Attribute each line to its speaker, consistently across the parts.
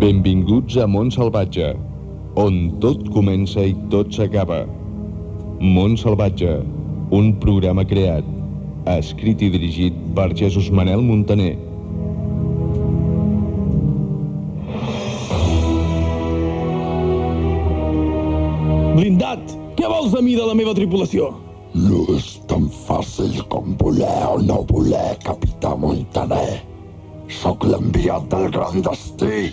Speaker 1: Benvinguts a Mont Salvatge, on tot comença i tot s'acaba. Mont Salvatge, un programa creat, escrit i dirigit per Jesús Manel Montaner.
Speaker 2: Blindat! Què vols de mi de la meva tripulació?
Speaker 3: No és tan fàcil com voler o no voler, capità Montaner. Sóc l'enviat del gran destí,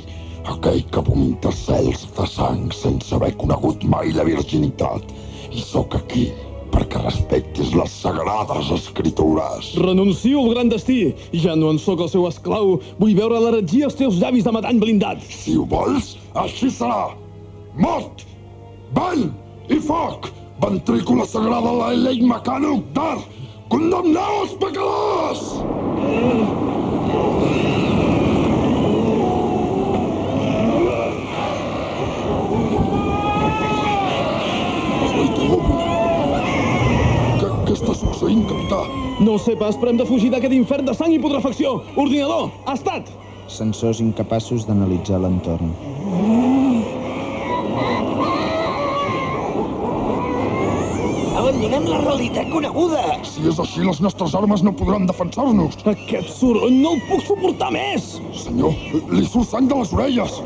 Speaker 3: aquell que vomita cels de sang sense haver conegut mai la virginitat. I sóc aquí perquè respectis les sagrades escritures.
Speaker 2: Renuncio al gran destí. Ja no en sóc el seu esclau. Vull veure l'heretgia als teus llavis de matany blindat.
Speaker 3: Si ho vols, així serà. Mort, vent i foc, ventrícula sagrada de l'Elei Mecano Dar, condemneu els pecadors! Què, què està succeint, capità?
Speaker 2: No ho sé pas, però hem de fugir d'aquest infern de sang i putrefacció. Ordinador, ha estat!
Speaker 4: Sensors incapaços d'analitzar l'entorn.
Speaker 5: Abandonem la realitat coneguda!
Speaker 3: Si és així, les nostres armes no podran defensar-nos.
Speaker 2: Aquest soroll no el puc suportar més!
Speaker 3: Senyor, li surt sang de les orelles.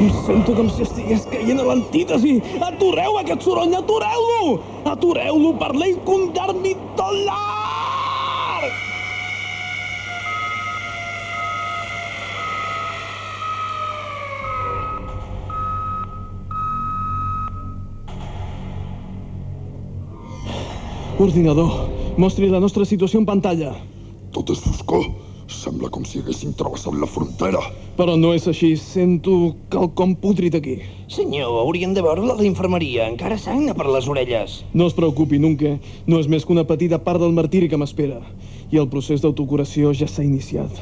Speaker 2: Em sento com si estigués caient a l'antítesi. Atureu aquest soroll, atureu-lo! Atureu-lo per l'ell condar-mi tot l'arc! Ordinador, mostri la nostra situació en pantalla.
Speaker 3: Tot és foscor. Sembla com si haguéssim travessat la frontera.
Speaker 2: Però no és així, sento quelcom pútrid aquí.
Speaker 5: Senyor, haurien de veure-la a la infermeria. Encara sagna per les orelles.
Speaker 2: No es preocupi, Nunca. No és més que una petita part del martiri que m'espera. I el procés d'autocuració ja s'ha iniciat.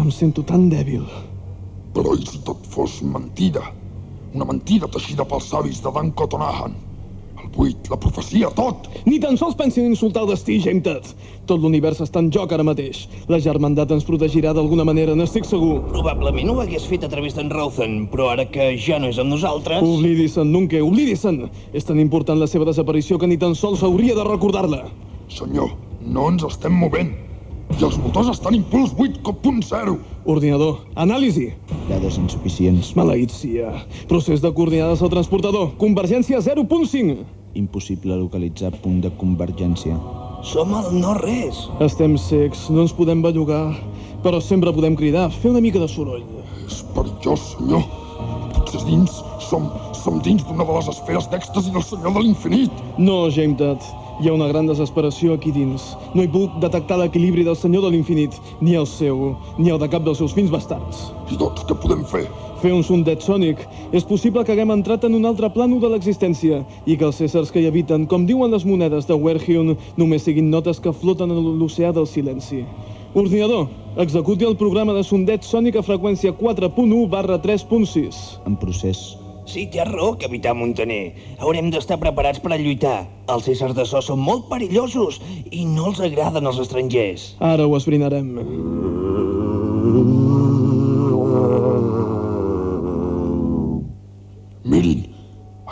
Speaker 2: Em sento tan dèbil.
Speaker 3: Però i si tot fos mentida? Una mentida teixida pels savis de Dan Cotonahan. Buit, la profecia, tot!
Speaker 2: Ni tan sols pensin en insultar el destí, Jametet. Tot l'univers està en joc ara mateix. La germandat ens protegirà d'alguna manera, n'estic segur.
Speaker 5: Probablement ho hagués fet a través d'en Rauthen, però ara que ja no és amb nosaltres...
Speaker 2: Oblidi-se'n, Nunca, oblidi-se'n. És tan important la seva desaparició que ni tan sols hauria de recordar-la.
Speaker 3: Senyor, no ens estem movent. I els motors estan impuls 8.0.
Speaker 2: Ordinador, anàlisi.
Speaker 4: Dades insuficients.
Speaker 2: Maleït sia. Procés de coordinades al transportador. Convergència 0.5.
Speaker 4: Impossible localitzar punt de convergència.
Speaker 5: Som al no-res.
Speaker 2: Estem secs, no ens podem bellugar, però sempre podem cridar, fer una mica de soroll.
Speaker 3: És perillós, senyor. Potser dins som, som dins d'una de les esferes d'èxtasi del senyor de l'infinit.
Speaker 2: No, Jametat. Hi ha una gran desesperació aquí dins. No hi puc detectar l'equilibri del senyor de l'infinit, ni el seu, ni el de cap dels seus fins bastards.
Speaker 3: I doncs, què podem fer?
Speaker 2: Fer un sondet sònic. És possible que haguem entrat en un altre plànol de l'existència i que els éssers que hi habiten, com diuen les monedes de Werhyun, només siguin notes que floten en l'oceà del silenci. Ordinador, executi el programa de sondet sònic a freqüència 4.1 barra 3.6.
Speaker 4: En procés.
Speaker 5: Sí, té raó, capità Montaner. Haurem d'estar preparats per a lluitar. Els éssers de so són molt perillosos i no els agraden els estrangers.
Speaker 2: Ara ho esbrinarem.
Speaker 3: Mirin,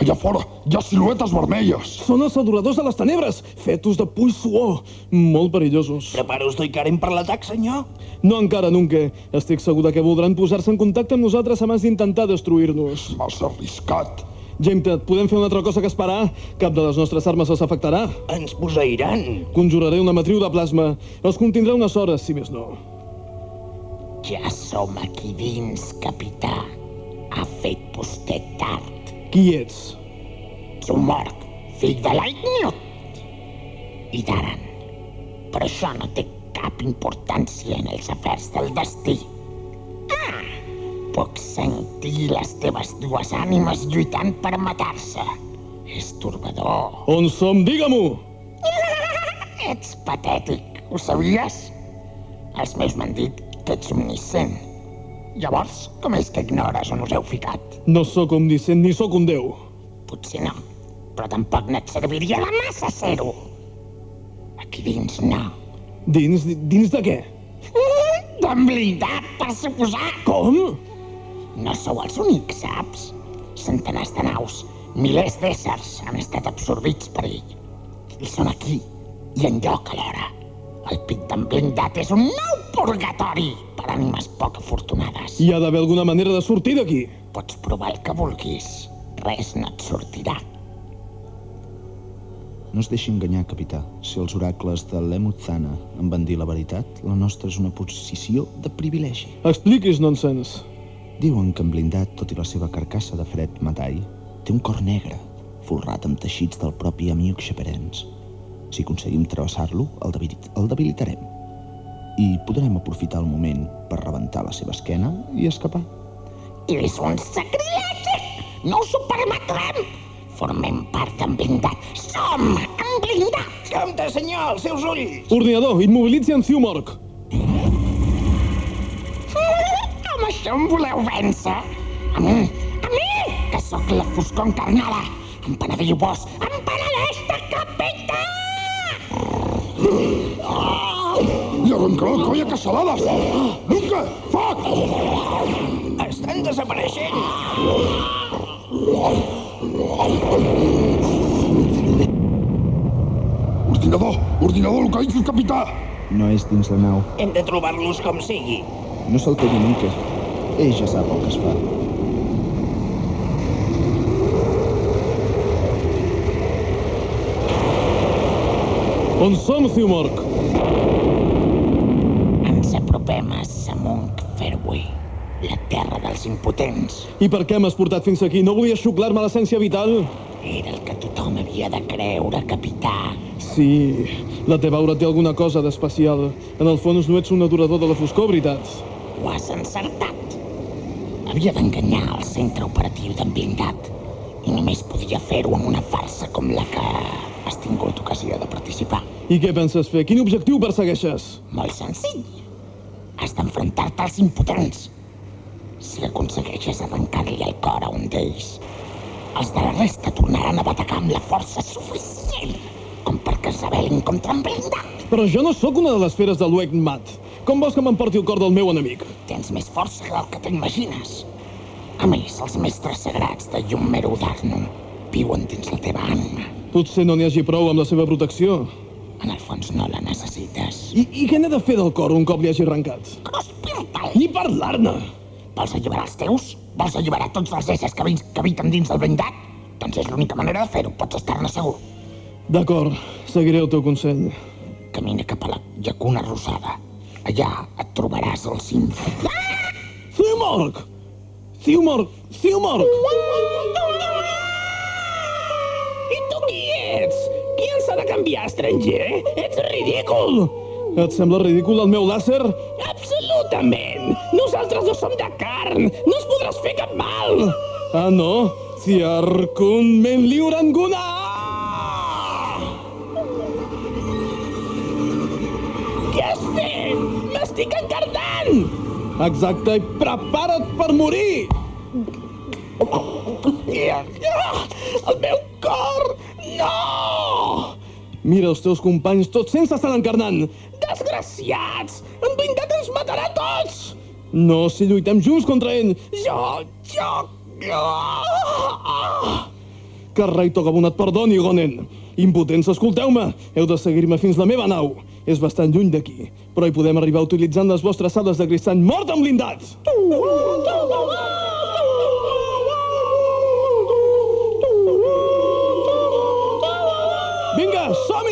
Speaker 3: allà fora hi ha siluetes vermelles.
Speaker 2: Són els adoradors de les tenebres, fetos de puny suor, molt perillosos.
Speaker 5: Prepara-us d'Oicaren per l'atac, senyor?
Speaker 2: No encara, Nunca. Estic segur de que voldran posar-se en contacte amb nosaltres abans d'intentar destruir-nos.
Speaker 3: Massa arriscat.
Speaker 2: Jametet, podem fer una altra cosa que esperar? Cap de les nostres armes els afectarà.
Speaker 5: Ens poseiran.
Speaker 2: Conjuraré una matriu de plasma. Els contindrà unes hores, si més no.
Speaker 6: Ja som aquí dins, capità. Ha fet vostè tard.
Speaker 2: Qui ets?
Speaker 6: Som mort, fill de l'Aignut i d'Aran. Però això no té cap importància en els afers del destí. Ah! Puc sentir les teves dues ànimes lluitant per matar-se. És torbador.
Speaker 2: On som? Digue-m'ho!
Speaker 6: Ets patètic, ho sabies? Els meus m'han dit que ets omniscient. Llavors, com és que ignores on us heu ficat?
Speaker 2: No sóc omniscient ni sóc un déu.
Speaker 6: Potser no, però tampoc no et serviria de massa ser-ho. Aquí dins no.
Speaker 2: Dins, dins de què?
Speaker 6: D'en blindat, per suposar.
Speaker 2: Com?
Speaker 6: No sou els únics, saps? Centenars de naus, milers d'éssers han estat absorbits per ell. I són aquí, i en lloc alhora. El pit d'en blindat és un nou purgatori per ànimes poc afortunades.
Speaker 2: Hi ha d'haver alguna manera de sortir d'aquí.
Speaker 6: Pots provar el que vulguis. Res no et sortirà.
Speaker 4: No es deixi enganyar, capità. Si els oracles de l'Emutzana em van dir la veritat, la nostra és una posició de privilegi.
Speaker 2: Expliquis, nonsens.
Speaker 4: Diuen que en blindat, tot i la seva carcassa de fred metall, té un cor negre, folrat amb teixits del propi amic xaperens. Si aconseguim travessar-lo, el, debilit el debilitarem. I podrem aprofitar el moment per rebentar la seva esquena i escapar.
Speaker 6: És un sacrilegi! No us ho permetrem! Formem part d'en blindat. Som en blindat!
Speaker 5: Compte, senyor, els seus ulls!
Speaker 2: Ordinador, immobilitzi en Thumork.
Speaker 6: Amb això em voleu vèncer? A mi, a mi, que sóc la foscor encarnada. Em penediu vos, em penedeix de capità!
Speaker 3: I arrencarà el coll a caçalades! Nunca! Foc!
Speaker 5: Estan desapareixent!
Speaker 3: Ordinador! Ordinador, localitzo el capità!
Speaker 4: No és dins la nau.
Speaker 5: Hem de trobar-los com sigui.
Speaker 4: No s'alteri mica. Ell ja sap el que es fa.
Speaker 2: On som, Thumork?
Speaker 6: Apropem a Samunk Fairway, la terra dels impotents.
Speaker 2: I per què m'has portat fins aquí? No volies xuclar-me l'essència vital?
Speaker 6: Era el que tothom havia de creure, capità.
Speaker 2: Sí, la teva aura té alguna cosa d'especial. En el fons no ets un adorador de la foscor, veritat?
Speaker 6: Ho has encertat. Havia d'enganyar el centre operatiu d'en blindat i només podia fer-ho amb una farsa com la que has tingut ocasió de participar.
Speaker 2: I què penses fer? Quin objectiu persegueixes?
Speaker 6: Molt senzill. Has d'enfrontar-te als impotents. Si aconsegueixes arrencar-li el cor a un d'ells, els de la resta tornaran a batacar amb la força suficient com perquè es rebel·lin contra en blindat.
Speaker 2: Però jo no sóc una de les feres de l'Uec Mat. Com vols que m'emporti el cor del meu enemic?
Speaker 6: Tens més força del que t'imagines. A més, els mestres sagrats de Yummeru Darnum viuen dins la teva ànima.
Speaker 2: Potser no n'hi hagi prou amb la seva protecció.
Speaker 6: En el fons no la necessites.
Speaker 2: I, i què n'he de fer del cor un cop li hagi arrencat?
Speaker 6: Cruspir-te'l!
Speaker 2: Ni parlar-ne!
Speaker 6: Vols alliberar els teus? Vols alliberar tots els éssers que, vins, que habiten dins el blindat? Doncs és l'única manera de fer-ho, pots estar-ne segur.
Speaker 2: D'acord, seguiré el teu consell.
Speaker 6: Camina cap a la llacuna rosada. Allà et trobaràs al cim.
Speaker 2: Thumork! Thumork! Thumork!
Speaker 5: I tu qui ets? Qui ens ha de canviar, estranger? Ets ridícul!
Speaker 2: Et sembla ridícul el meu làser?
Speaker 5: Absolutament! Nosaltres no som de carn! No es podràs fer cap mal!
Speaker 2: Ah, no? Ciarcun men liuranguna!
Speaker 5: Què has fet? M'estic encarnant!
Speaker 2: Exacte, i prepara't per morir!
Speaker 5: Ah, el meu cor! No!
Speaker 2: Mira els teus companys, tots sense estan encarnant!
Speaker 5: Desgraciats! En blindat ens matarà tots!
Speaker 2: No, si lluitem junts contra ell!
Speaker 5: Jo, jo... Ah!
Speaker 2: Togabun et perdoni, Gonen! Impotents, escolteu-me! Heu de seguir-me fins la meva nau. És bastant lluny d'aquí, però hi podem arribar utilitzant les vostres sales de cristall mort amb blindats! Vinga,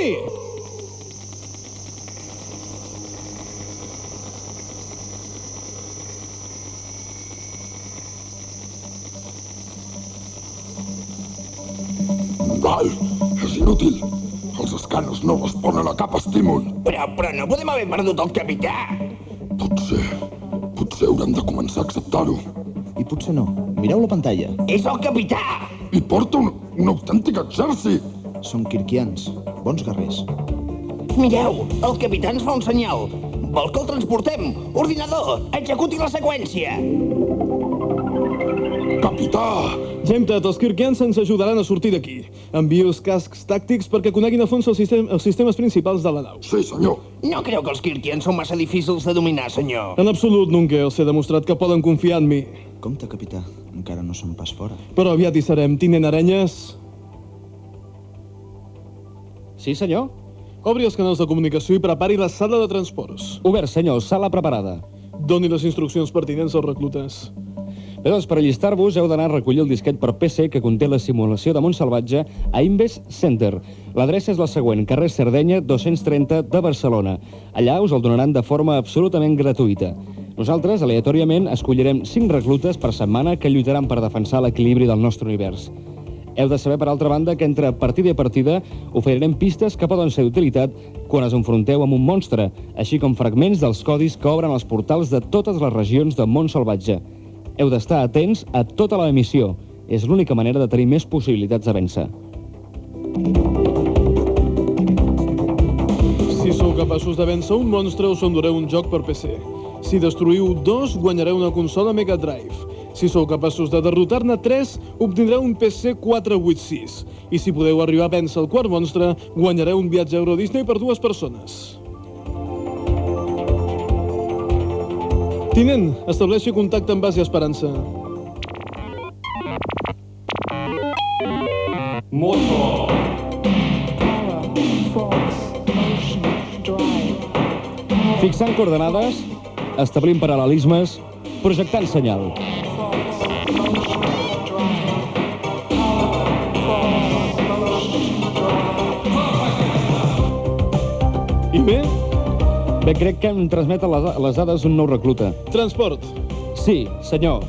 Speaker 3: Val, és inútil. Els escàners no responen a cap estímul.
Speaker 5: Però, però no podem haver perdut el capità!
Speaker 3: Potser... Potser haurem de començar a acceptar-ho.
Speaker 4: I potser no. Mireu la pantalla.
Speaker 5: És el capità!
Speaker 3: I porta un, un autèntic exèrcit.
Speaker 4: Són kirkians, bons guerrers.
Speaker 5: Mireu, el capità ens fa un senyal. Vol que el transportem? Ordinador, executi la seqüència.
Speaker 3: Capità!
Speaker 2: Gemtet, els Kirkians ens ajudaran a sortir d'aquí. Envio els cascs tàctics perquè coneguin a fons els, sistem els sistemes principals de la nau.
Speaker 3: Sí, senyor.
Speaker 5: No creu que els Kirkians són massa difícils de dominar, senyor.
Speaker 2: En absolut, nunca els he demostrat que poden confiar en mi.
Speaker 4: Compte, capità, encara no som pas fora.
Speaker 2: Però aviat hi serem. Tinent Arenyes,
Speaker 7: Sí, senyor?
Speaker 2: obri els canals de comunicació i prepari la sala de transports.
Speaker 7: Obert, senyor. Sala preparada.
Speaker 2: Doni les instruccions pertinents als reclutes.
Speaker 7: Bé, doncs, per allistar-vos heu d'anar a recollir el disquet per PC que conté la simulació de Montsalvatge a Invest Center. L'adreça és la següent, carrer Cerdenya 230 de Barcelona. Allà us el donaran de forma absolutament gratuïta. Nosaltres, aleatòriament, escollirem 5 reclutes per setmana que lluitaran per defensar l'equilibri del nostre univers. Heu de saber, per altra banda, que entre partida i partida oferirem pistes que poden ser d'utilitat quan es enfronteu amb un monstre, així com fragments dels codis que obren els portals de totes les regions del món salvatge. Heu d'estar atents a tota la emissió. És l'única manera de tenir més possibilitats de vèncer.
Speaker 2: Si sou capaços de vèncer un monstre, us endureu un joc per PC. Si destruïu dos, guanyareu una consola Mega Drive. Si sou capaços de derrotar-ne tres, obtindreu un PC 486. I si podeu arribar a vèncer el quart monstre, guanyareu un viatge a Euro Disney per dues persones. Tinent, estableixi contacte amb base Esperança.
Speaker 7: Fixant coordenades, establint paral·lelismes, projectant senyal.
Speaker 2: Bé,
Speaker 7: Bé, crec que em transmet a les, les dades un nou recluta.
Speaker 2: transport.
Speaker 7: Sí, senyor.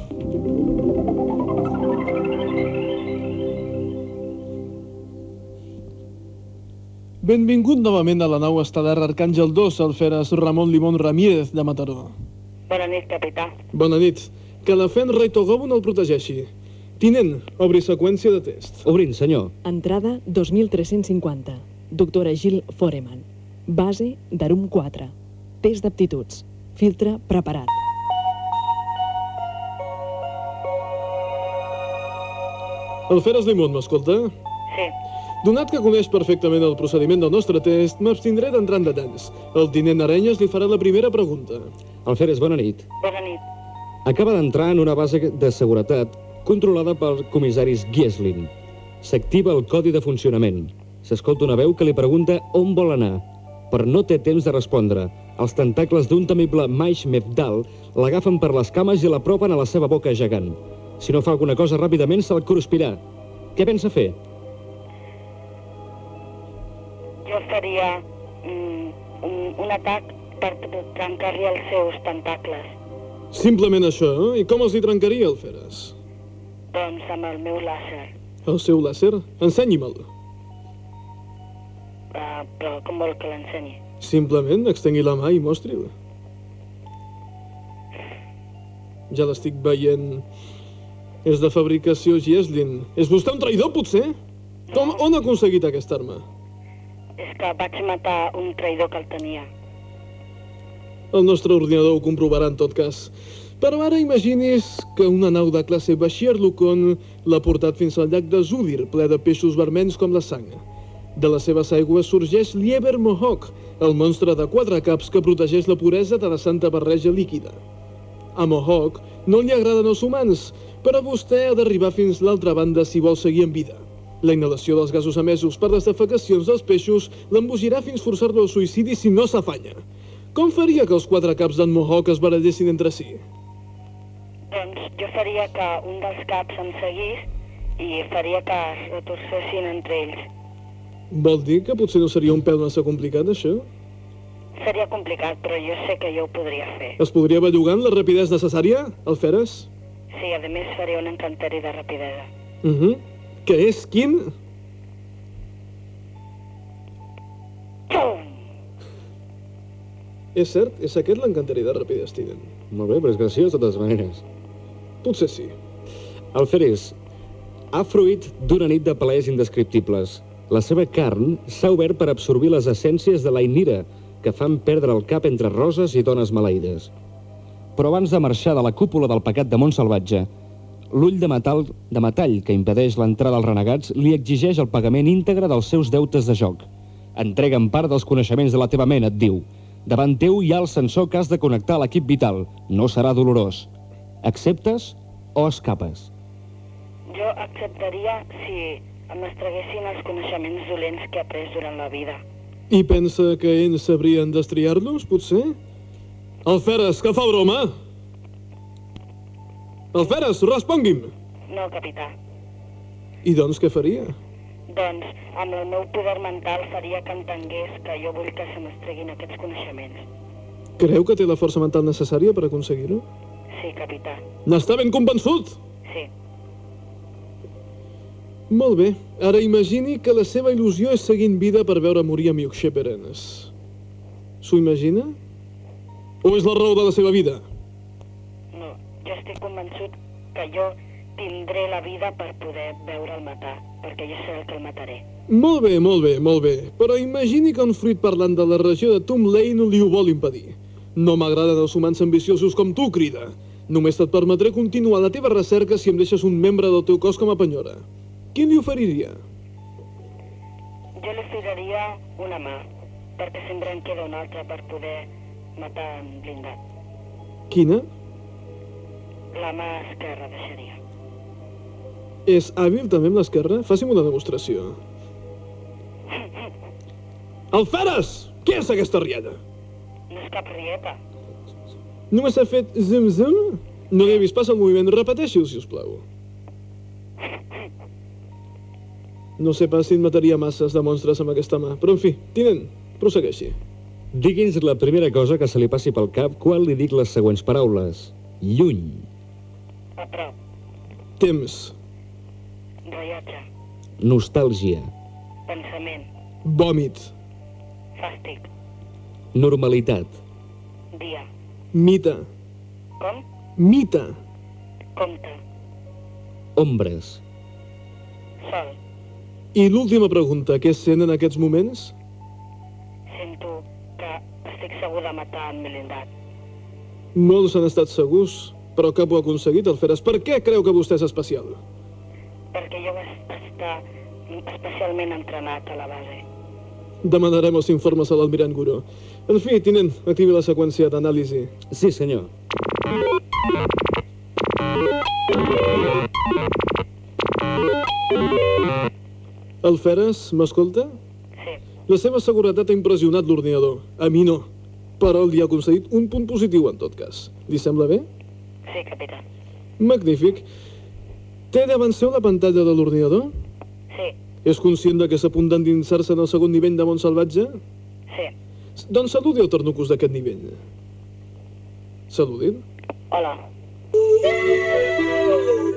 Speaker 2: Benvingut novament a la nau estel·lar Arcàngel 2, el feres Ramon Limón Ramírez de Mataró.
Speaker 8: Bona nit, capità.
Speaker 2: Bona nit. Que la Fen Rei Togobun el protegeixi. Tinent, obri seqüència de test.
Speaker 7: Obrint, senyor.
Speaker 9: Entrada 2350. Doctora Gil Foreman. Base d'Arum 4. Test d'aptituds. Filtre preparat.
Speaker 2: El feres Limón, m'escolta?
Speaker 8: Sí.
Speaker 2: Donat que coneix perfectament el procediment del nostre test, m'abstindré d'entrar en detalls. El tinent Arenyes li farà la primera pregunta.
Speaker 7: Alferes, bona nit.
Speaker 8: Bona nit.
Speaker 7: Acaba d'entrar en una base de seguretat controlada per comissaris Gieslin. S'activa el codi de funcionament. S'escolta una veu que li pregunta on vol anar, però no té temps de respondre. Els tentacles d'un temible Maish Mefdal l'agafen per les cames i l'apropen a la seva boca gegant. Si no fa alguna cosa ràpidament, se'l cruspirà. Què pensa fer?
Speaker 8: Jo faria mm, un, un atac per tr- trencar-li els seus tentacles.
Speaker 2: Simplement això, eh? I com els hi trencaria el feres?
Speaker 8: Doncs amb el meu làser.
Speaker 2: El seu làser? Ensenyi-me'l.
Speaker 8: Uh, però com vol que l'ensenyi?
Speaker 2: Simplement extengui la mà i mostri'l. Ja l'estic veient. És de fabricació Gieslin. És vostè un traïdor, potser? Com, on ha aconseguit aquesta arma?
Speaker 8: És que vaig matar un traïdor que el tenia.
Speaker 2: El nostre ordinador ho comprovarà en tot cas. Però ara imagini's que una nau de classe Bashir Lucon l'ha portat fins al llac de Zudir, ple de peixos vermells com la sang. De les seves aigües sorgeix l'Ieber Mohawk, el monstre de quatre caps que protegeix la puresa de la santa barreja líquida. A Mohawk no li agraden els humans, però vostè ha d'arribar fins l'altra banda si vol seguir en vida. La inhalació dels gasos emesos per les defecacions dels peixos l'embogirà fins forçar-lo al suïcidi si no s'afanya. Com faria que els quatre caps d'en Mohawk es barallessin entre si?
Speaker 8: Doncs jo faria que un dels caps em seguís i faria que es retorcessin entre ells.
Speaker 2: Vol dir que potser no seria un pèl massa complicat, això?
Speaker 8: Seria complicat, però jo sé que jo ho podria fer.
Speaker 2: Es podria bellugar amb la rapidesa necessària, el Feres?
Speaker 8: Sí, a més faria un encanteri de rapidesa.
Speaker 2: Uh -huh. Que és quin?
Speaker 8: Pum!
Speaker 2: És cert, és aquest l'encanteri de rapidesa, Tinent.
Speaker 7: Molt bé, però és graciós de totes maneres.
Speaker 2: Potser sí.
Speaker 7: Alferis ha fruit d'una nit de plaers indescriptibles. La seva carn s'ha obert per absorbir les essències de la inira, que fan perdre el cap entre roses i dones maleïdes. Però abans de marxar de la cúpula del pecat de Montsalvatge, l'ull de metall, de metall que impedeix l'entrada als renegats li exigeix el pagament íntegre dels seus deutes de joc. Entrega'm part dels coneixements de la teva ment, et diu. Davant teu hi ha el sensor que has de connectar a l'equip vital. No serà dolorós. Acceptes o escapes?
Speaker 8: Jo acceptaria si em estreguessin els coneixements dolents que he après durant la vida.
Speaker 2: I pensa que ells sabrien destriar-los, potser? Alferes, que fa broma? Alferes, respongui'm!
Speaker 8: No, capità.
Speaker 2: I doncs què faria?
Speaker 8: Doncs, amb el meu poder mental faria que entengués que jo vull que se m'estreguin aquests coneixements.
Speaker 2: Creu que té la força mental necessària per aconseguir-ho?
Speaker 8: Sí, capità.
Speaker 2: N'està ben convençut?
Speaker 8: Sí.
Speaker 2: Molt bé. Ara imagini que la seva il·lusió és seguir en vida per veure morir a Miuk Sheperenes. S'ho imagina? O és la raó de la seva vida?
Speaker 8: No, jo estic convençut que jo tindré la vida per poder veure'l matar, perquè jo seré el que el mataré.
Speaker 2: Molt bé, molt bé, molt bé. Però imagini que un fruit parlant de la regió de Tom Lane li ho vol impedir. No m'agraden els humans ambiciosos com tu, crida. Només et permetré continuar la teva recerca si em deixes un membre del teu cos com a penyora. Quin li oferiria?
Speaker 8: Jo li oferiria una mà, perquè sempre en queda una altra per poder matar en blindat.
Speaker 2: Quina?
Speaker 8: La mà esquerra deixaria.
Speaker 2: És hàbil també amb l'esquerra? Faci'm una demostració. Alferes! Què és aquesta riada?
Speaker 8: No és cap rieta.
Speaker 2: Només s'ha fet zum-zum? No l'he vist pas el moviment. Repeteixi-ho, si us plau. No sé pas si en mataria masses de monstres amb aquesta mà, però en fi, tinent, prossegueixi.
Speaker 7: Digui'ns la primera cosa que se li passi pel cap quan li dic les següents paraules. Lluny.
Speaker 8: A prop.
Speaker 2: Temps,
Speaker 8: Rellotge.
Speaker 7: Nostàlgia.
Speaker 8: Pensament.
Speaker 2: vòmit,
Speaker 8: Fàstic.
Speaker 7: Normalitat.
Speaker 8: Dia.
Speaker 2: mita,
Speaker 8: Com?
Speaker 2: mita,
Speaker 8: Compte.
Speaker 7: Ombres.
Speaker 8: Sol.
Speaker 2: I l'última pregunta, què sent en aquests moments?
Speaker 8: Sento que estic segur de matar en Melindat.
Speaker 2: Molts han estat segurs, però cap ho ha aconseguit, Alferes. Per què creu que vostè és especial?
Speaker 8: Perquè jo vaig estar especialment entrenat a la base.
Speaker 2: Demanarem els informes a l'almirant Guró. En fi, tinent, activi la seqüència d'anàlisi.
Speaker 7: Sí, senyor.
Speaker 2: Alferes, m'escolta?
Speaker 8: Sí.
Speaker 2: La seva seguretat ha impressionat l'ordinador. A mi no. Però li ha concedit un punt positiu, en tot cas. Li sembla bé?
Speaker 8: Sí, capità.
Speaker 2: Magnífic. Té davant seu la pantalla de l'ordinador?
Speaker 8: Sí.
Speaker 2: És conscient de que és a punt d'endinsar-se en el segon nivell de món salvatge?
Speaker 8: Sí.
Speaker 2: Doncs saludi el Ternucus d'aquest nivell. Saludi'l.
Speaker 8: Hola.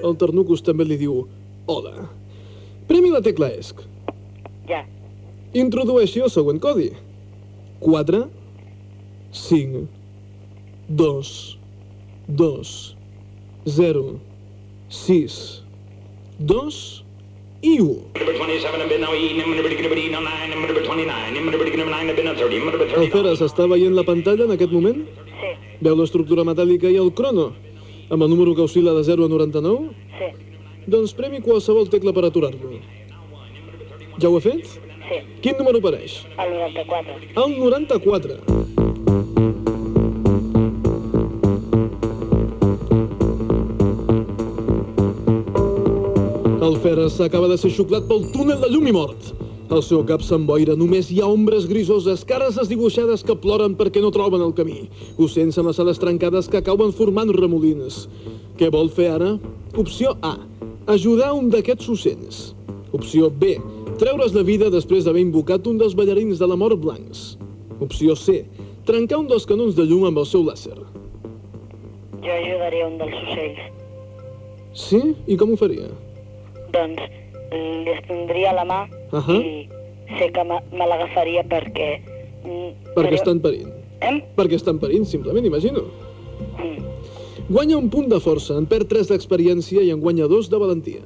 Speaker 2: El Ternucus també li diu Hola. Premi la tecla ESC.
Speaker 8: Ja.
Speaker 2: Introdueixi el següent codi. 4, 5, 2, 2, 0, 6, 2 i 1. El Feres està veient la pantalla en aquest moment?
Speaker 8: Sí.
Speaker 2: Veu l'estructura metàl·lica i el crono? Amb el número que oscil·la de 0 a 99?
Speaker 8: Sí.
Speaker 2: Doncs premi qualsevol tecla per aturar-lo. Ja ho ha fet?
Speaker 8: Sí.
Speaker 2: Quin número apareix?
Speaker 8: El 94.
Speaker 2: El 94. El Feres acaba de ser xuclat pel túnel de llum i mort. El seu cap s'emboira, només hi ha ombres grisoses, cares esdibuixades que ploren perquè no troben el camí, ocells amb les ales trencades que cauen formant remolins. Què vol fer ara? Opció A. Ajudar un d'aquests ocells. Opció B. Treure's la vida després d'haver invocat un dels ballarins de la mort blancs. Opció C. Trencar un dels canons de llum amb el seu làser.
Speaker 8: Jo ajudaria un dels ocells.
Speaker 2: Sí? I com ho faria?
Speaker 8: Doncs li estendria la mà
Speaker 2: Ahà.
Speaker 8: i sé que me, me l'agafaria perquè... mm,
Speaker 2: Perquè
Speaker 8: seria-
Speaker 2: està en perill.
Speaker 8: Eh?
Speaker 2: Perquè està en perill, simplement, imagino.
Speaker 8: Mm.
Speaker 2: Guanya un punt de força, en perd 3 d'experiència i en guanya 2 de valentia.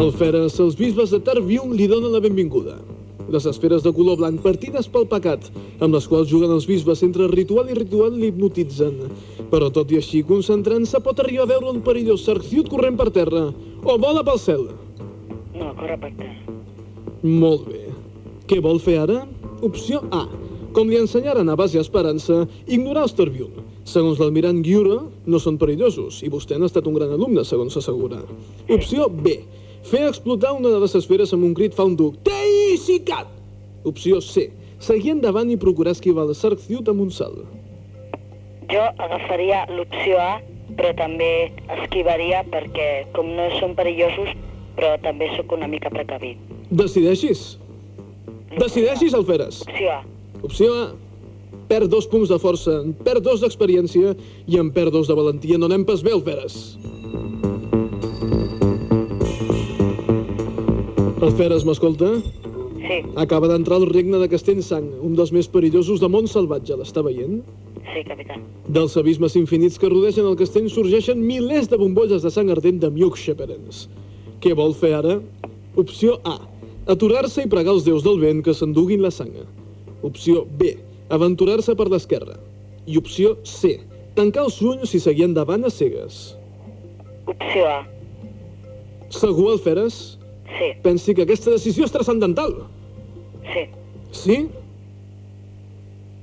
Speaker 2: El Feres, els bisbes de Tarvium li donen la benvinguda. les esferes de color blanc partides pel pecat, amb les quals juguen els bisbes entre ritual i ritual l'hipnotitzen. Però tot i així, concentrant-se, pot arribar a veure el perillós Sarciut corrent per terra, o vola pel cel.
Speaker 8: No, corre per terra.
Speaker 2: Molt bé. Què vol fer ara? Opció A. Com li ensenyaren a base esperança, ignorar els Terbium. Segons l'almirant Giura, no són perillosos, i vostè n'ha estat un gran alumne, segons s'assegura. Opció B. Fer explotar una de les esferes amb un crit fa un duc. Teisicat! Opció C. Seguir endavant i procurar esquivar el Sarciut amb un salt.
Speaker 8: Jo agafaria l'opció A, però també esquivaria perquè, com no són perillosos, però també sóc una mica precavit.
Speaker 2: Decideixis. Decideixis, Alferes.
Speaker 8: Opció A.
Speaker 2: Opció A. Perd dos punts de força, en perd dos d'experiència i en perd dos de valentia. No anem pas bé, Alferes. Alferes, m'escolta?
Speaker 8: Sí,
Speaker 2: Acaba d'entrar al regne de Castellsang, un dels més perillosos de món salvatge. L'està veient?
Speaker 8: sí, capità.
Speaker 2: Dels abismes infinits que rodegen el castell sorgeixen milers de bombolles de sang ardent de Mjukxeperens. Què vol fer ara? Opció A. Aturar-se i pregar els déus del vent que s'enduguin la sang. Opció B. Aventurar-se per l'esquerra. I opció C. Tancar els ulls i seguir endavant a cegues.
Speaker 8: Opció A.
Speaker 2: Segur, Alferes?
Speaker 8: Sí,
Speaker 2: Pensi que aquesta decisió és transcendental.
Speaker 8: sí.
Speaker 2: Sí?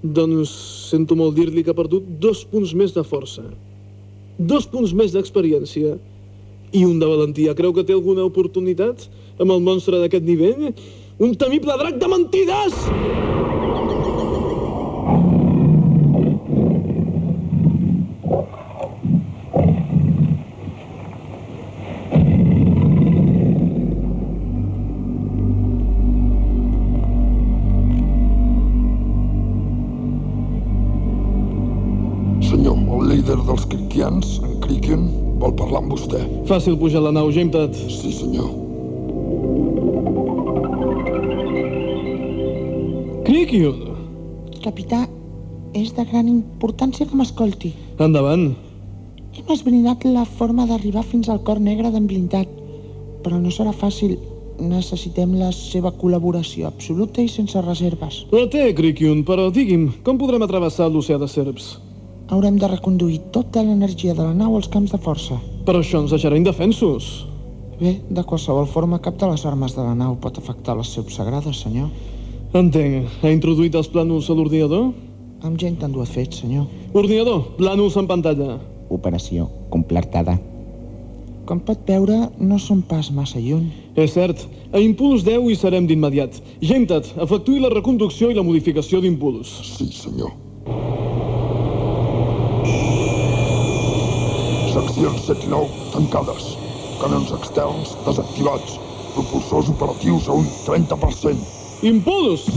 Speaker 2: Doncs sento molt dir-li que ha perdut dos punts més de força, dos punts més d'experiència i un de valentia. Creu que té alguna oportunitat amb el monstre d'aquest nivell? Un temible drac de mentides! Fàcil pujar a la nau, Gemtat.
Speaker 3: Sí, senyor.
Speaker 2: Criquion!
Speaker 6: Capità, és de gran importància que m'escolti.
Speaker 2: Endavant.
Speaker 6: Hem esbrinat la forma d'arribar fins al cor negre d'en Blindat, però no serà fàcil. Necessitem la seva col·laboració absoluta i sense reserves.
Speaker 2: La té, Criquion, però digui'm, com podrem atrevessar l'oceà de serps?
Speaker 6: Haurem de reconduir tota l'energia de la nau als camps de força.
Speaker 2: Però això ens deixarà indefensos.
Speaker 6: Bé, de qualsevol forma, cap de les armes de la nau pot afectar les seus sagrades, senyor.
Speaker 2: Entenc. Ha introduït els plànols a l'ordinador?
Speaker 6: Amb gent tan dues fet, senyor.
Speaker 2: Ordinador, plànols en pantalla.
Speaker 4: Operació completada.
Speaker 6: Com pot veure, no som pas massa lluny.
Speaker 2: És cert, a Impuls 10 hi serem d'immediat. Gemtat, efectuï la reconducció i la modificació d'impuls.
Speaker 3: Sí, senyor. Seccions 7 i 9 tancades. Canons externs desactivats. Propulsors operatius a un 30%.
Speaker 2: Impuls!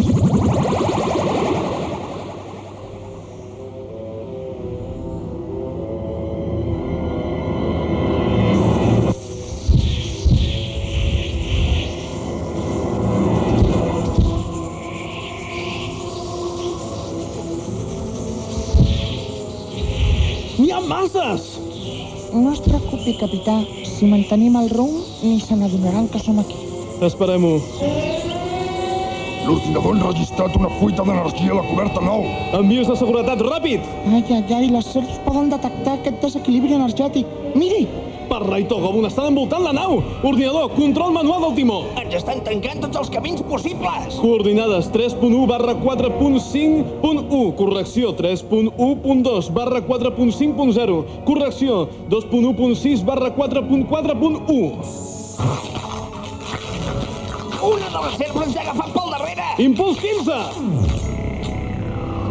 Speaker 6: Capità. Si mantenim el rumb, ni se n'adonaran que som aquí.
Speaker 2: Esperem-ho.
Speaker 3: L'ordinador ha enregistrat una fuita d'energia a la coberta 9.
Speaker 2: Envies de seguretat, ràpid!
Speaker 6: Ai, ai, ai, les serps poden detectar aquest desequilibri energètic. Miri!
Speaker 2: Per Raitogobun estan envoltant la nau! Ordinador, control manual del timó!
Speaker 5: Ens estan tancant tots els camins possibles!
Speaker 2: Coordinades 3.1 barra 4.5.1. Correcció 3.1.2 barra 4.5.0. Correcció 2.1.6 barra 4.4.1.
Speaker 5: Una de les serps ens ha agafat pel darrere!
Speaker 2: Impuls 15!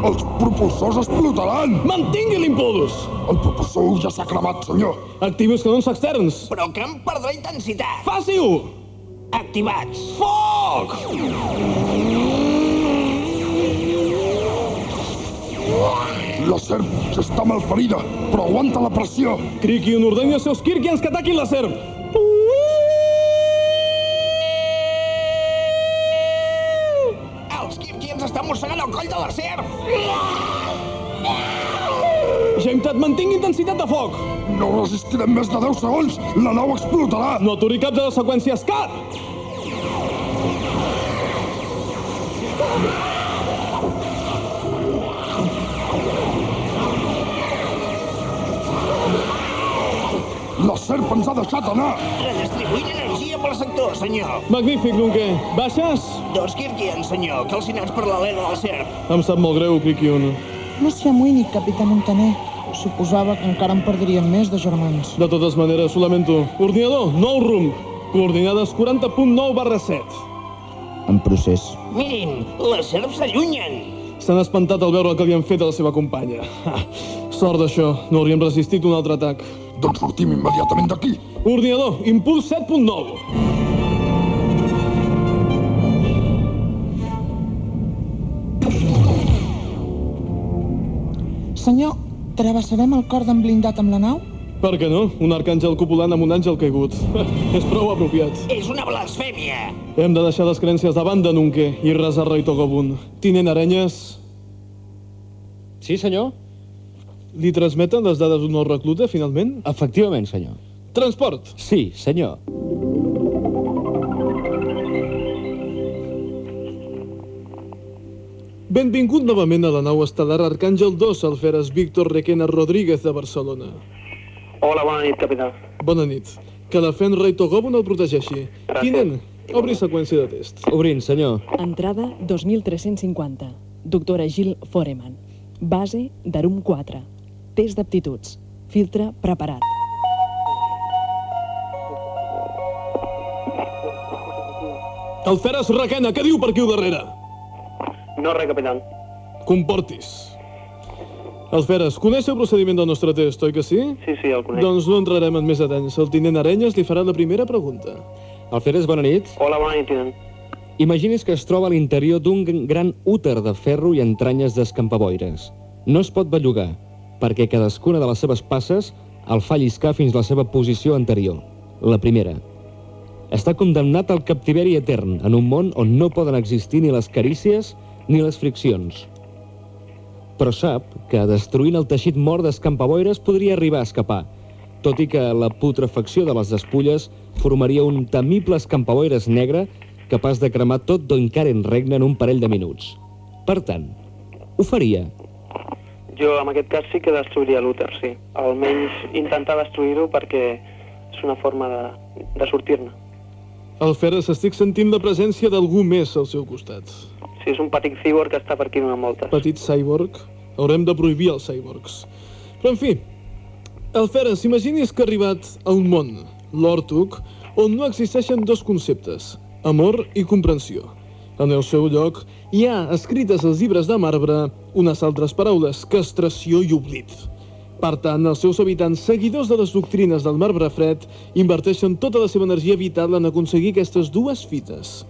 Speaker 3: Els propulsors explotaran!
Speaker 2: Mantingui l'impuls!
Speaker 3: El propulsor ja s'ha cremat, senyor.
Speaker 2: Activi els canons externs!
Speaker 5: Però que em perdrà intensitat!
Speaker 2: Faci-ho!
Speaker 5: Activats!
Speaker 2: Foc!
Speaker 3: La serp s'està malferida, però aguanta la pressió.
Speaker 2: Criquion ordeni als seus Kirkians que ataquin la serp!
Speaker 5: al coll de la serp!
Speaker 2: Gemtet, mantinc intensitat de foc!
Speaker 3: No resistirem més de 10 segons! La nau explotarà!
Speaker 2: No aturi cap de les seqüències, cat!
Speaker 3: La serp ens ha deixat anar!
Speaker 5: Redistribuï energia pel sector, senyor.
Speaker 2: Magnífic, Nunke. Baixes?
Speaker 5: Dos Kirkian, senyor, calcinats per l'alera del serp.
Speaker 2: Em sap molt greu, Kikiun.
Speaker 10: No s'hi amoïni, capità Montaner. Suposava que encara en perdríem més de germans.
Speaker 2: De totes maneres, ho lamento. Ordinador, nou rumb. Coordinades 40.9 barra 7.
Speaker 4: En procés.
Speaker 5: Mirin, les serps s'allunyen.
Speaker 2: S'han espantat al veure el que li han fet a la seva companya. Ha, sort d'això, no hauríem resistit un altre atac.
Speaker 3: Doncs sortim immediatament d'aquí.
Speaker 2: Ordinador, impuls 7.9.
Speaker 10: Senyor, travessarem el cor d'en blindat amb la nau?
Speaker 2: Per què no? Un arcàngel copulant amb un àngel caigut. És prou apropiat.
Speaker 5: És una blasfèmia.
Speaker 2: Hem de deixar les creences de banda, Nunke, i resar rei Togobun. Tinent Arenyes,
Speaker 7: Sí, senyor?
Speaker 2: Li transmeten les dades d'un nou recluta, finalment?
Speaker 7: Efectivament, senyor.
Speaker 2: Transport!
Speaker 7: Sí, senyor.
Speaker 2: Benvingut novament a la nau estel·lar Arcàngel 2, alferes Víctor Requena Rodríguez de Barcelona.
Speaker 11: Hola, bona nit, capità.
Speaker 2: Bona nit. Que la Fen Rei Togobun el protegeixi.
Speaker 11: Gràcies.
Speaker 2: Obri seqüència de test.
Speaker 7: Obrint, senyor.
Speaker 9: Entrada 2350. Doctora Gil Foreman. Base d'Arum 4. Test d'aptituds. Filtre preparat.
Speaker 2: Alferes Requena, què diu per aquí al darrere?
Speaker 11: No, res, capità.
Speaker 2: Comportis. Alferes, coneix el procediment del nostre test, oi que sí?
Speaker 11: Sí, sí, el conec.
Speaker 2: Doncs no entrarem en més detalls. El tinent Arenyes li farà la primera pregunta.
Speaker 7: Alferes, bona nit.
Speaker 11: Hola, bona nit, tinent.
Speaker 7: Imagini's que es troba a l'interior d'un gran úter de ferro i entranyes d'escampaboires. No es pot bellugar, perquè cadascuna de les seves passes el fa lliscar fins la seva posició anterior, la primera. Està condemnat al captiveri etern, en un món on no poden existir ni les carícies ni les friccions. Però sap que destruint el teixit mort d'escampaboires podria arribar a escapar, tot i que la putrefacció de les despulles formaria un temible escampaboires negre capaç de cremar tot d'Oinkaren regne en un parell de minuts. Per tant, ho faria.
Speaker 11: Jo, en aquest cas, sí que destruiria l'úter, sí. Almenys intentar destruir-ho perquè és una forma de, de sortir-ne.
Speaker 2: Alferes, estic sentint la presència d'algú més al seu costat.
Speaker 11: Sí, és un petit cíborg que està per aquí donant voltes.
Speaker 2: Petit cyborg. Haurem de prohibir els cyborgs. Però, en fi, Alferes, imagini's que ha arribat a un món, l'Hortuc, on no existeixen dos conceptes, amor i comprensió. En el seu lloc hi ha escrites als llibres de marbre unes altres paraules, castració i oblit. Per tant, els seus habitants, seguidors de les doctrines del marbre fred, inverteixen tota la seva energia vital en aconseguir aquestes dues fites.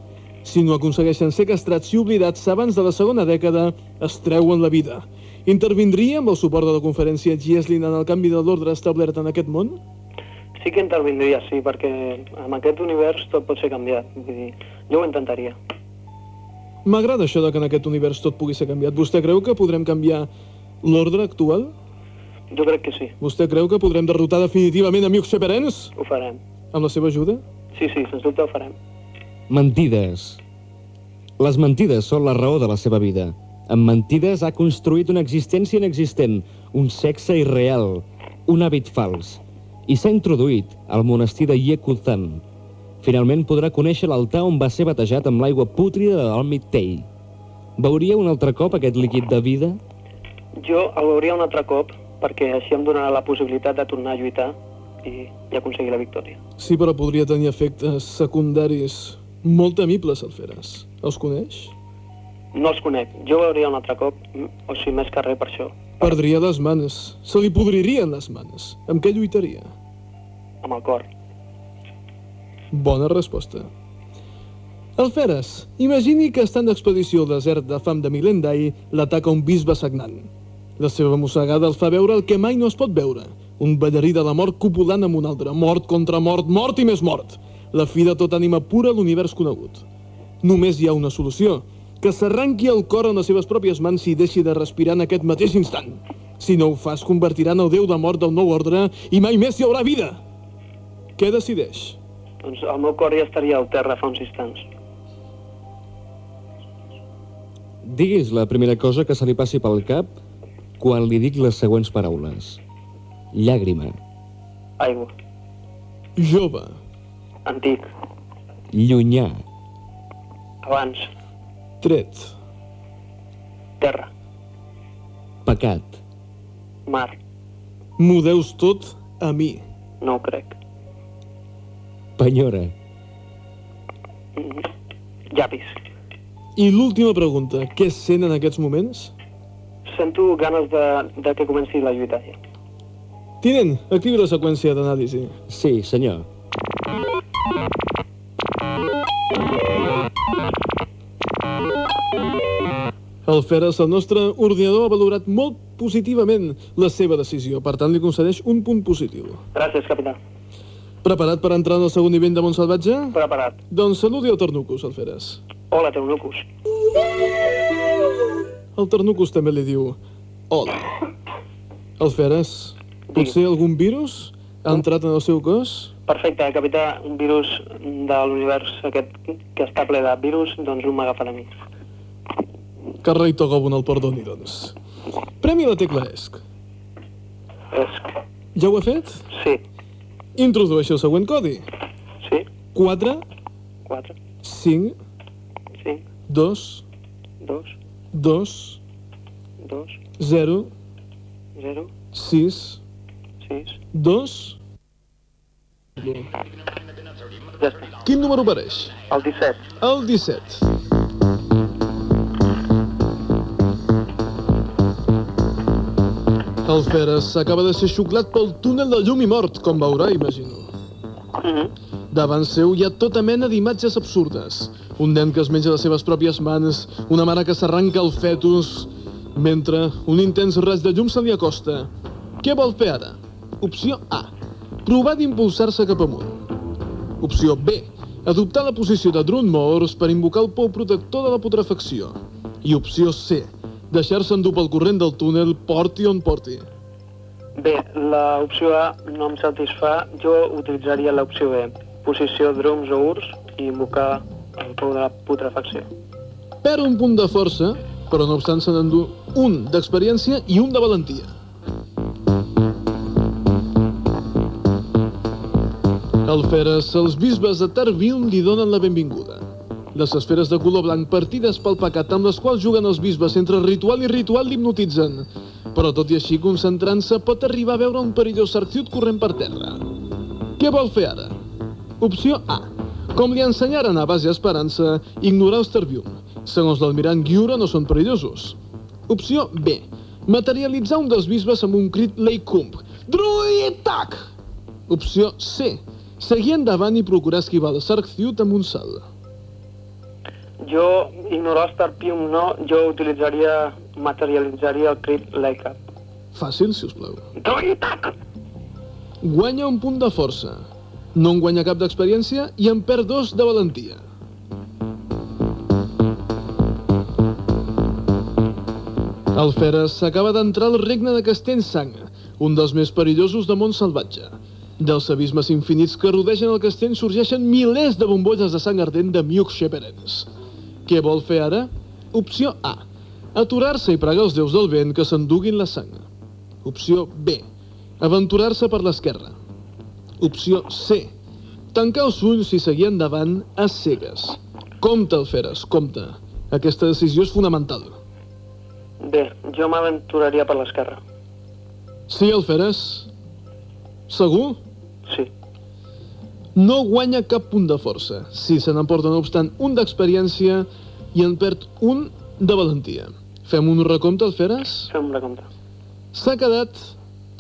Speaker 2: Si no aconsegueixen ser castrats i oblidats abans de la segona dècada, es treuen la vida. Intervindria amb el suport de la conferència Gieslin en el canvi de l'ordre establert en aquest món?
Speaker 11: Sí que intervindria, sí, perquè en aquest univers tot pot ser canviat. Vull dir, jo ho intentaria.
Speaker 2: M'agrada això de que en aquest univers tot pugui ser canviat. Vostè creu que podrem canviar l'ordre actual?
Speaker 11: Jo crec que sí,
Speaker 2: Vostè creu que podrem derrotar definitivament amics Xeperens?
Speaker 11: ho farem.
Speaker 2: Amb la seva ajuda?
Speaker 11: Sí, sí, sens dubte ho farem.
Speaker 7: Mentides. Les mentides són la raó de la seva vida. Amb mentides ha construït una existència inexistent, un sexe irreal, un hàbit fals. I s'ha introduït al monestir de Yekuthan. Finalment podrà conèixer l'altar on va ser batejat amb l'aigua pútrida de l'Almit Tei. Veuria un altre cop aquest líquid de vida?
Speaker 11: Jo el veuria un altre cop perquè així em donarà la possibilitat de tornar a lluitar i, i aconseguir la victòria.
Speaker 2: Sí, però podria tenir efectes secundaris molt temibles, Alferes. Els coneix?
Speaker 11: No els conec. Jo veuria un altre cop, mm, o sigui, més que res per això,
Speaker 2: Perdria les mans. Se li podririen les mans. Amb què lluitaria?
Speaker 11: amb el cor.
Speaker 2: Bona resposta. Alferes, imagini que estant d'expedició al desert de fam de Milendai l'ataca un bisbe sagnant. La seva mossegada el fa veure el que mai no es pot veure. Un ballarí de la mort copulant amb un altre. Mort contra mort, mort i més mort. La fi de tota ànima pura a l'univers conegut. Només hi ha una solució. Que s'arranqui el cor en les seves pròpies mans i deixi de respirar en aquest mateix instant. Si no ho fa, es convertirà en el déu de mort del nou ordre i mai més hi haurà vida. Què decideix?
Speaker 11: Doncs el meu cor ja estaria al terra fa uns instants.
Speaker 7: Digui's la primera cosa que se li passi pel cap quan li dic les següents paraules. Llàgrima,
Speaker 11: Aigua,
Speaker 2: Jove.
Speaker 11: Antic.
Speaker 7: Llunyà.
Speaker 11: Abans.
Speaker 2: Tret.
Speaker 11: Terra.
Speaker 7: Pecat.
Speaker 11: Mar.
Speaker 2: M'ho deus tot a mi.
Speaker 11: No ho crec.
Speaker 7: Penyora.
Speaker 11: Llavis.
Speaker 2: I l'última pregunta. Què sent en aquests moments?
Speaker 11: Sento ganes de, de que comenci la lluita.
Speaker 2: Tinent, activi la seqüència d'anàlisi.
Speaker 7: Sí, senyor.
Speaker 2: El Feres, el nostre ordinador, ha valorat molt positivament la seva decisió. Per tant, li concedeix un punt positiu.
Speaker 11: Gràcies, capità.
Speaker 2: Preparat per entrar en el segon nivell de Montsalvatge?
Speaker 11: Preparat.
Speaker 2: Doncs saludi el Tornucus, el Feres.
Speaker 11: Hola, Teunucus.
Speaker 2: El Tornucus també li diu hola. El Feres, potser algun virus ha entrat en el seu cos?
Speaker 11: Perfecte, capità. Un virus de l'univers aquest que està ple de virus, doncs un m'agafa a mi.
Speaker 2: Que el rei Togobun el perdoni, doncs. Premi la tecla ESC.
Speaker 11: Esc.
Speaker 2: Ja ho ha fet?
Speaker 11: Sí.
Speaker 2: Introdueixi el següent codi.
Speaker 11: Sí.
Speaker 2: 4,
Speaker 11: 4,
Speaker 2: 5,
Speaker 11: 5,
Speaker 2: 2,
Speaker 11: 2,
Speaker 2: 2,
Speaker 11: 2,
Speaker 2: 0,
Speaker 11: 0,
Speaker 2: 6,
Speaker 11: 6.
Speaker 2: 2...
Speaker 11: Ja està.
Speaker 2: Quin número apareix?
Speaker 11: El 17.
Speaker 2: El 17. El Feres acaba de ser xuclat pel túnel de llum i mort, com veurà, imagino.
Speaker 11: Mm -hmm.
Speaker 2: Davant seu hi ha tota mena d'imatges absurdes. Un nen que es menja les seves pròpies mans, una mare que s'arranca el fetus, mentre un intens raig de llum se li acosta. Què vol fer ara? Opció A. Provar d'impulsar-se cap amunt. Opció B. Adoptar la posició de drone morts per invocar el pou protector de la putrefacció. I opció C. Deixar-se endur pel corrent del túnel porti on porti.
Speaker 11: Bé, l'opció A no em satisfà. Jo utilitzaria l'opció B. Posició drums o urs i invocar el pou de la putrefacció.
Speaker 2: Perd un punt de força, però no obstant se n'endú un d'experiència i un de valentia. El Feres, els bisbes de Tarbium li donen la benvinguda. Les esferes de color blanc partides pel pecat amb les quals juguen els bisbes entre ritual i ritual l'hipnotitzen. Però tot i així, concentrant-se, pot arribar a veure un perillós arciut corrent per terra. Què vol fer ara? Opció A. Com li ensenyaren a base Esperança, ignorar els Tarbium. Segons l'almirant Giura, no són perillosos. Opció B. Materialitzar un dels bisbes amb un crit Leikump. Druidac! Opció C. Seguir endavant i procurar esquivar el Sarcciut amb un salt.
Speaker 11: Jo, ignorar el Starpium no, jo utilitzaria, materialitzaria el crit Like Up.
Speaker 2: Fàcil, si us plau.
Speaker 11: Druidac!
Speaker 2: Guanya un punt de força. No en guanya cap d'experiència i en perd dos de valentia. El Feres s'acaba d'entrar al regne de Castellsang, un dels més perillosos de món salvatge. Dels abismes infinits que rodegen el castell sorgeixen milers de bombolles de sang ardent de Miuk Sheperens. Què vol fer ara? Opció A. Aturar-se i pregar els déus del vent que s'enduguin la sang. Opció B. Aventurar-se per l'esquerra. Opció C. Tancar els ulls i seguir endavant a cegues. Compte, Alferes, compte. Aquesta decisió és fonamental.
Speaker 11: Bé, jo m'aventuraria per l'esquerra.
Speaker 2: Sí, Alferes? Segur?
Speaker 11: Sí.
Speaker 2: No guanya cap punt de força. Si se n'emporta, no obstant, un d'experiència i en perd un de valentia. Fem un recompte, Alferes?
Speaker 11: Fem un recompte.
Speaker 2: S'ha quedat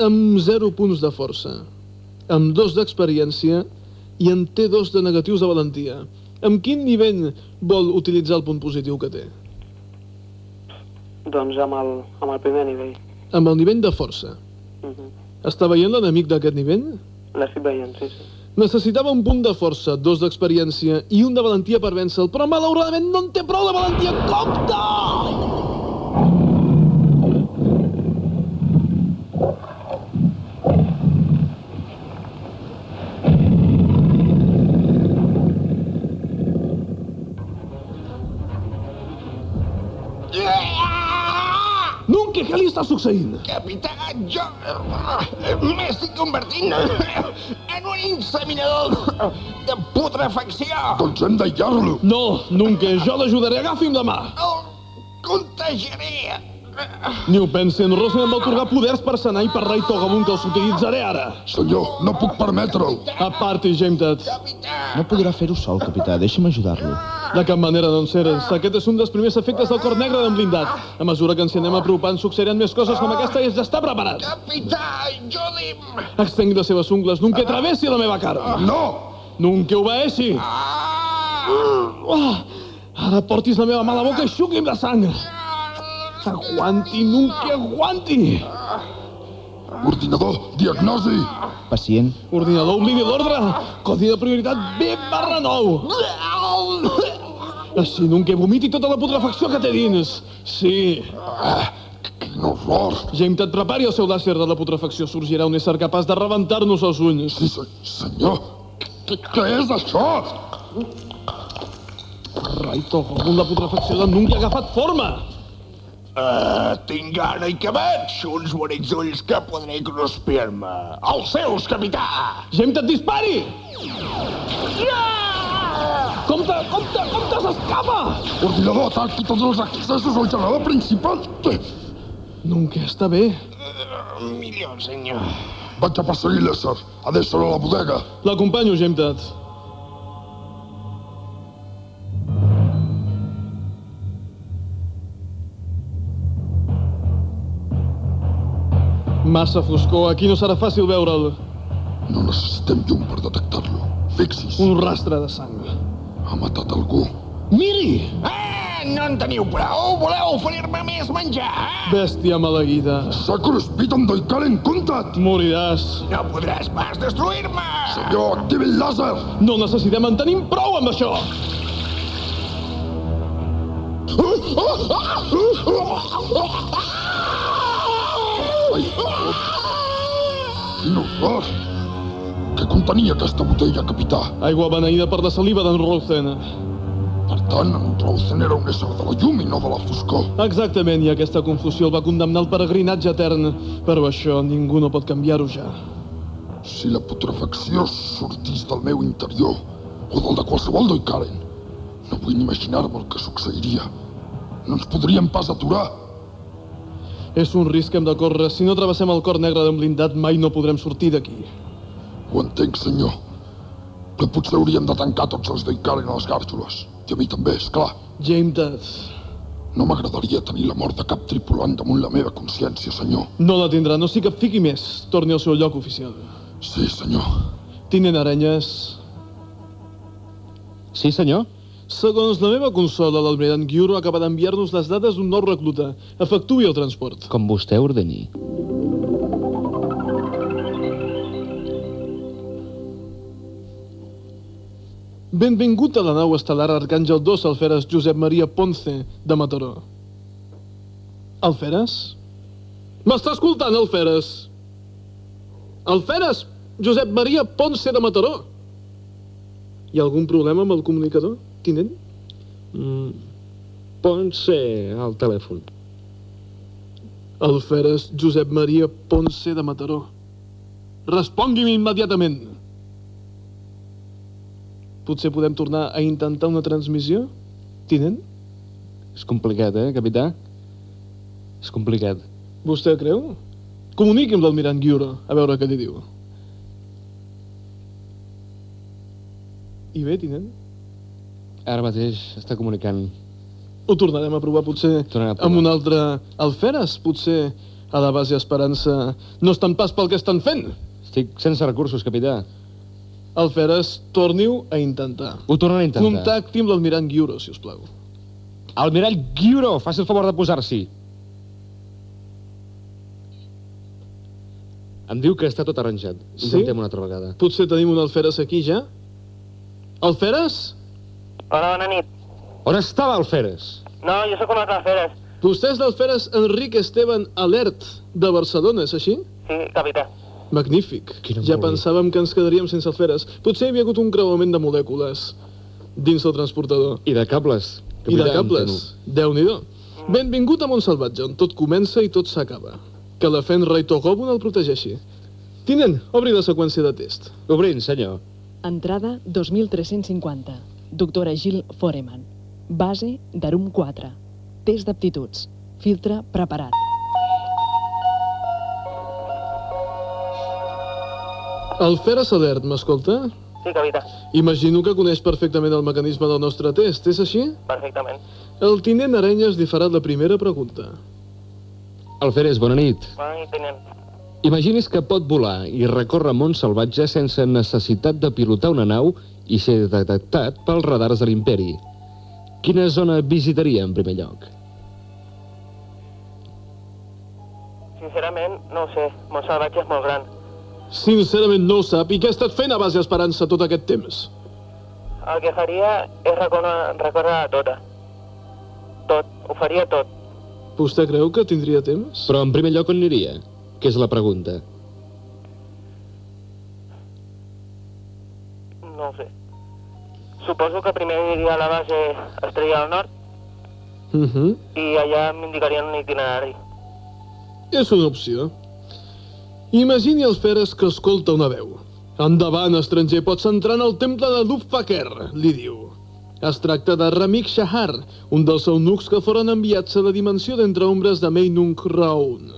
Speaker 2: amb 0 punts de força, amb dos d'experiència i en té dos de negatius de valentia. Amb quin nivell vol utilitzar el punt positiu que té?
Speaker 11: Doncs amb el, amb el primer nivell.
Speaker 2: Amb el nivell de força.
Speaker 11: Uh -huh.
Speaker 2: Està veient l'enemic d'aquest nivell?
Speaker 11: L'estic veient, sí, sí.
Speaker 2: Necessitava un punt de força, dos d'experiència i un de valentia per vèncer-lo, però malauradament no en té prou de valentia. Compte! Està succeint?
Speaker 3: Capità, jo m'estic convertint en un inseminador de putrefacció.
Speaker 2: Doncs hem d'aïllar-lo. No, nunca, jo l'ajudaré, agafi'm la mà.
Speaker 3: El contagiaré.
Speaker 2: Ni ho pensi, en Rosen em va otorgar poders per sanar i per rai Togabun, que els utilitzaré ara.
Speaker 3: Senyor, no puc permetre'l.
Speaker 2: Aparti, Jametat.
Speaker 4: No podrà fer-ho sol, capità. Deixi'm ajudar-lo.
Speaker 2: De cap manera, doncs, Ceres. Aquest és un dels primers efectes del cor negre d'en blindat. A mesura que ens hi anem apropant, succeiran més coses com aquesta i has d'estar preparat.
Speaker 3: Capità, ajudi'm.
Speaker 2: Extengui les seves ungles, nunca travessi la meva cara.
Speaker 3: No.
Speaker 2: Nunca obeeixi. Ah, ara portis la meva mà a la boca i xucli'm la sang. Aguanti, nunca aguanti.
Speaker 3: Ordinador, diagnosi.
Speaker 4: Pacient.
Speaker 2: Ordinador, oblidi l'ordre. Codi de prioritat B barra 9. Així, nunca vomiti tota la putrefacció que té dins. Sí.
Speaker 3: Quin horror.
Speaker 2: Jametat, prepari el seu làser de la putrefacció. Sorgirà un ésser capaç de rebentar-nos els ulls.
Speaker 3: Sí, se senyor. Què, què és això?
Speaker 2: Raito, com la putrefacció de nunca ha agafat forma.
Speaker 3: Uh, tinc gana i que veig uns bonics ulls que podré cruspir-me. Els seus, capità!
Speaker 2: Jametat, dispari! Compte, compte, compte, s'escapa!
Speaker 3: Ordinador, ataqui tots els accessos al generador principal.
Speaker 2: Nunca està bé.
Speaker 3: Uh, millor, senyor. Vaig a perseguir l'ésser. Ha d'ésser a la bodega.
Speaker 2: L'acompanyo, Jametat. Massa foscor, aquí no serà fàcil veure'l.
Speaker 3: No necessitem llum per detectar-lo. Fixi's.
Speaker 2: Un rastre de sang.
Speaker 3: Ha matat algú.
Speaker 2: Miri!
Speaker 3: Eh, no en teniu prou? Voleu oferir-me més menjar? Eh?
Speaker 2: Bèstia maleguida.
Speaker 3: S'ha cruspit amb Doikaren Contat!
Speaker 2: Moriràs.
Speaker 3: No podràs pas destruir-me! Senyor, activi el làser!
Speaker 2: No necessitem, en tenim prou amb això!
Speaker 3: Ai, quin horror! Què contenia aquesta botella, capità?
Speaker 2: Aigua beneïda per la saliva d'en Rosen.
Speaker 3: Per tant, en Rosen era un ésser de la llum i no de la foscor.
Speaker 2: Exactament, i aquesta confusió el va condemnar al peregrinatge etern. Però això ningú no pot canviar-ho ja.
Speaker 3: Si la putrefacció sortís del meu interior, o del de qualsevol Doikaren, no vull imaginar-me el que succeiria. No ens podríem pas aturar.
Speaker 2: És un risc que hem de córrer. Si no travessem el cor negre d'un blindat, mai no podrem sortir d'aquí.
Speaker 3: Ho entenc, senyor. Però potser hauríem de tancar tots els Doikaren a les gàrgoles. I a mi també, és clar.
Speaker 2: James Death.
Speaker 3: No m'agradaria tenir la mort de cap tripulant damunt la meva consciència, senyor.
Speaker 2: No la tindrà, no sí que fiqui més. Torni al seu lloc oficial.
Speaker 3: Sí, senyor.
Speaker 2: Tinent Arenyes.
Speaker 7: Sí, senyor?
Speaker 2: Segons la meva consola, l'almirant Gyuro acaba d'enviar-nos les dades d'un nou recluta. Efectuï el transport.
Speaker 7: Com vostè ordeni.
Speaker 2: Benvingut a la nau estel·lar Arcàngel 2, Alferes Josep Maria Ponce, de Mataró. Alferes? M'està escoltant, Alferes? Alferes! Josep Maria Ponce de Mataró! Hi ha algun problema amb el comunicador, tinent?
Speaker 7: Mm, Ponce al telèfon.
Speaker 2: Alferes Josep Maria Ponce de Mataró. Respongui'm immediatament. Potser podem tornar a intentar una transmissió, tinent?
Speaker 7: És complicat, eh, capità? És complicat.
Speaker 2: Vostè creu? Comuniqui amb l'almirant Gyuro, a veure què li diu. I bé, tinent?
Speaker 7: Ara mateix està comunicant.
Speaker 2: Ho tornarem a provar, potser,
Speaker 7: a provar.
Speaker 2: amb un altre alferes. Potser a la base Esperança no estan pas pel que estan fent.
Speaker 7: Estic sense recursos, capità.
Speaker 2: Alferes, torni-ho a intentar.
Speaker 7: Ho tornaré a intentar.
Speaker 2: Contacti amb l'almirant Gyuro, si us plau.
Speaker 7: Almirall Gyuro, faci el favor de posar-s'hi. Em diu que està tot arranjat.
Speaker 2: Sí?
Speaker 7: Intentem una altra vegada.
Speaker 2: Potser tenim un alferes aquí ja? Alferes?
Speaker 11: Hola, bona nit.
Speaker 7: On estava el Feres?
Speaker 11: No, jo sóc un altre Feres.
Speaker 2: Vostè és l'alferes Enric Esteban Alert, de Barcelona, és així?
Speaker 11: Sí, capità.
Speaker 2: Magnífic.
Speaker 7: Quina
Speaker 2: Ja pensàvem que ens quedaríem sense alferes. Potser hi havia hagut un creuament de molècules dins del transportador.
Speaker 7: I de cables.
Speaker 2: I de cables. Déu-n'hi-do. Benvingut a Montsalvatge, on tot comença i tot s'acaba. Que la Fenray Togobun el protegeixi. Tinent, obri la seqüència de test.
Speaker 7: Obrint, senyor.
Speaker 9: Entrada 2350. Doctora Gil Foreman. Base d'Arum 4. Test d'aptituds. Filtre preparat.
Speaker 2: El Feres Alert, m'escolta?
Speaker 12: Sí, capità.
Speaker 2: Imagino que coneix perfectament el mecanisme del nostre test, és així?
Speaker 12: Perfectament.
Speaker 2: El tinent Arenyes li farà la primera pregunta.
Speaker 7: Alferes, bona nit.
Speaker 12: Bona nit, tenent.
Speaker 7: Imagini's que pot volar i recórrer món salvatge sense necessitat de pilotar una nau i ser detectat pels radars de l'imperi. Quina zona visitaria en primer lloc?
Speaker 12: Sincerament, no ho sé. Montsalvatge és molt gran.
Speaker 2: Sincerament no ho sap. I què ha estat fent a base Esperança tot aquest temps?
Speaker 12: El que faria és recórrer tota. Tot. Ho faria tot.
Speaker 2: Vostè creu que tindria temps?
Speaker 7: Però en primer lloc on aniria? Que és la pregunta.
Speaker 12: No ho sé. Suposo que primer aniria a la base Estrella del Nord
Speaker 2: Uh -huh.
Speaker 12: i allà m'indicarien un itinerari.
Speaker 2: És una opció. Imagini el Feres que escolta una veu. Endavant, estranger, pots entrar en el temple de Duffaker, li diu. Es tracta de Ramik Shahar, un dels eunucs que foren enviats a la dimensió d'entre ombres de Meinung Raun.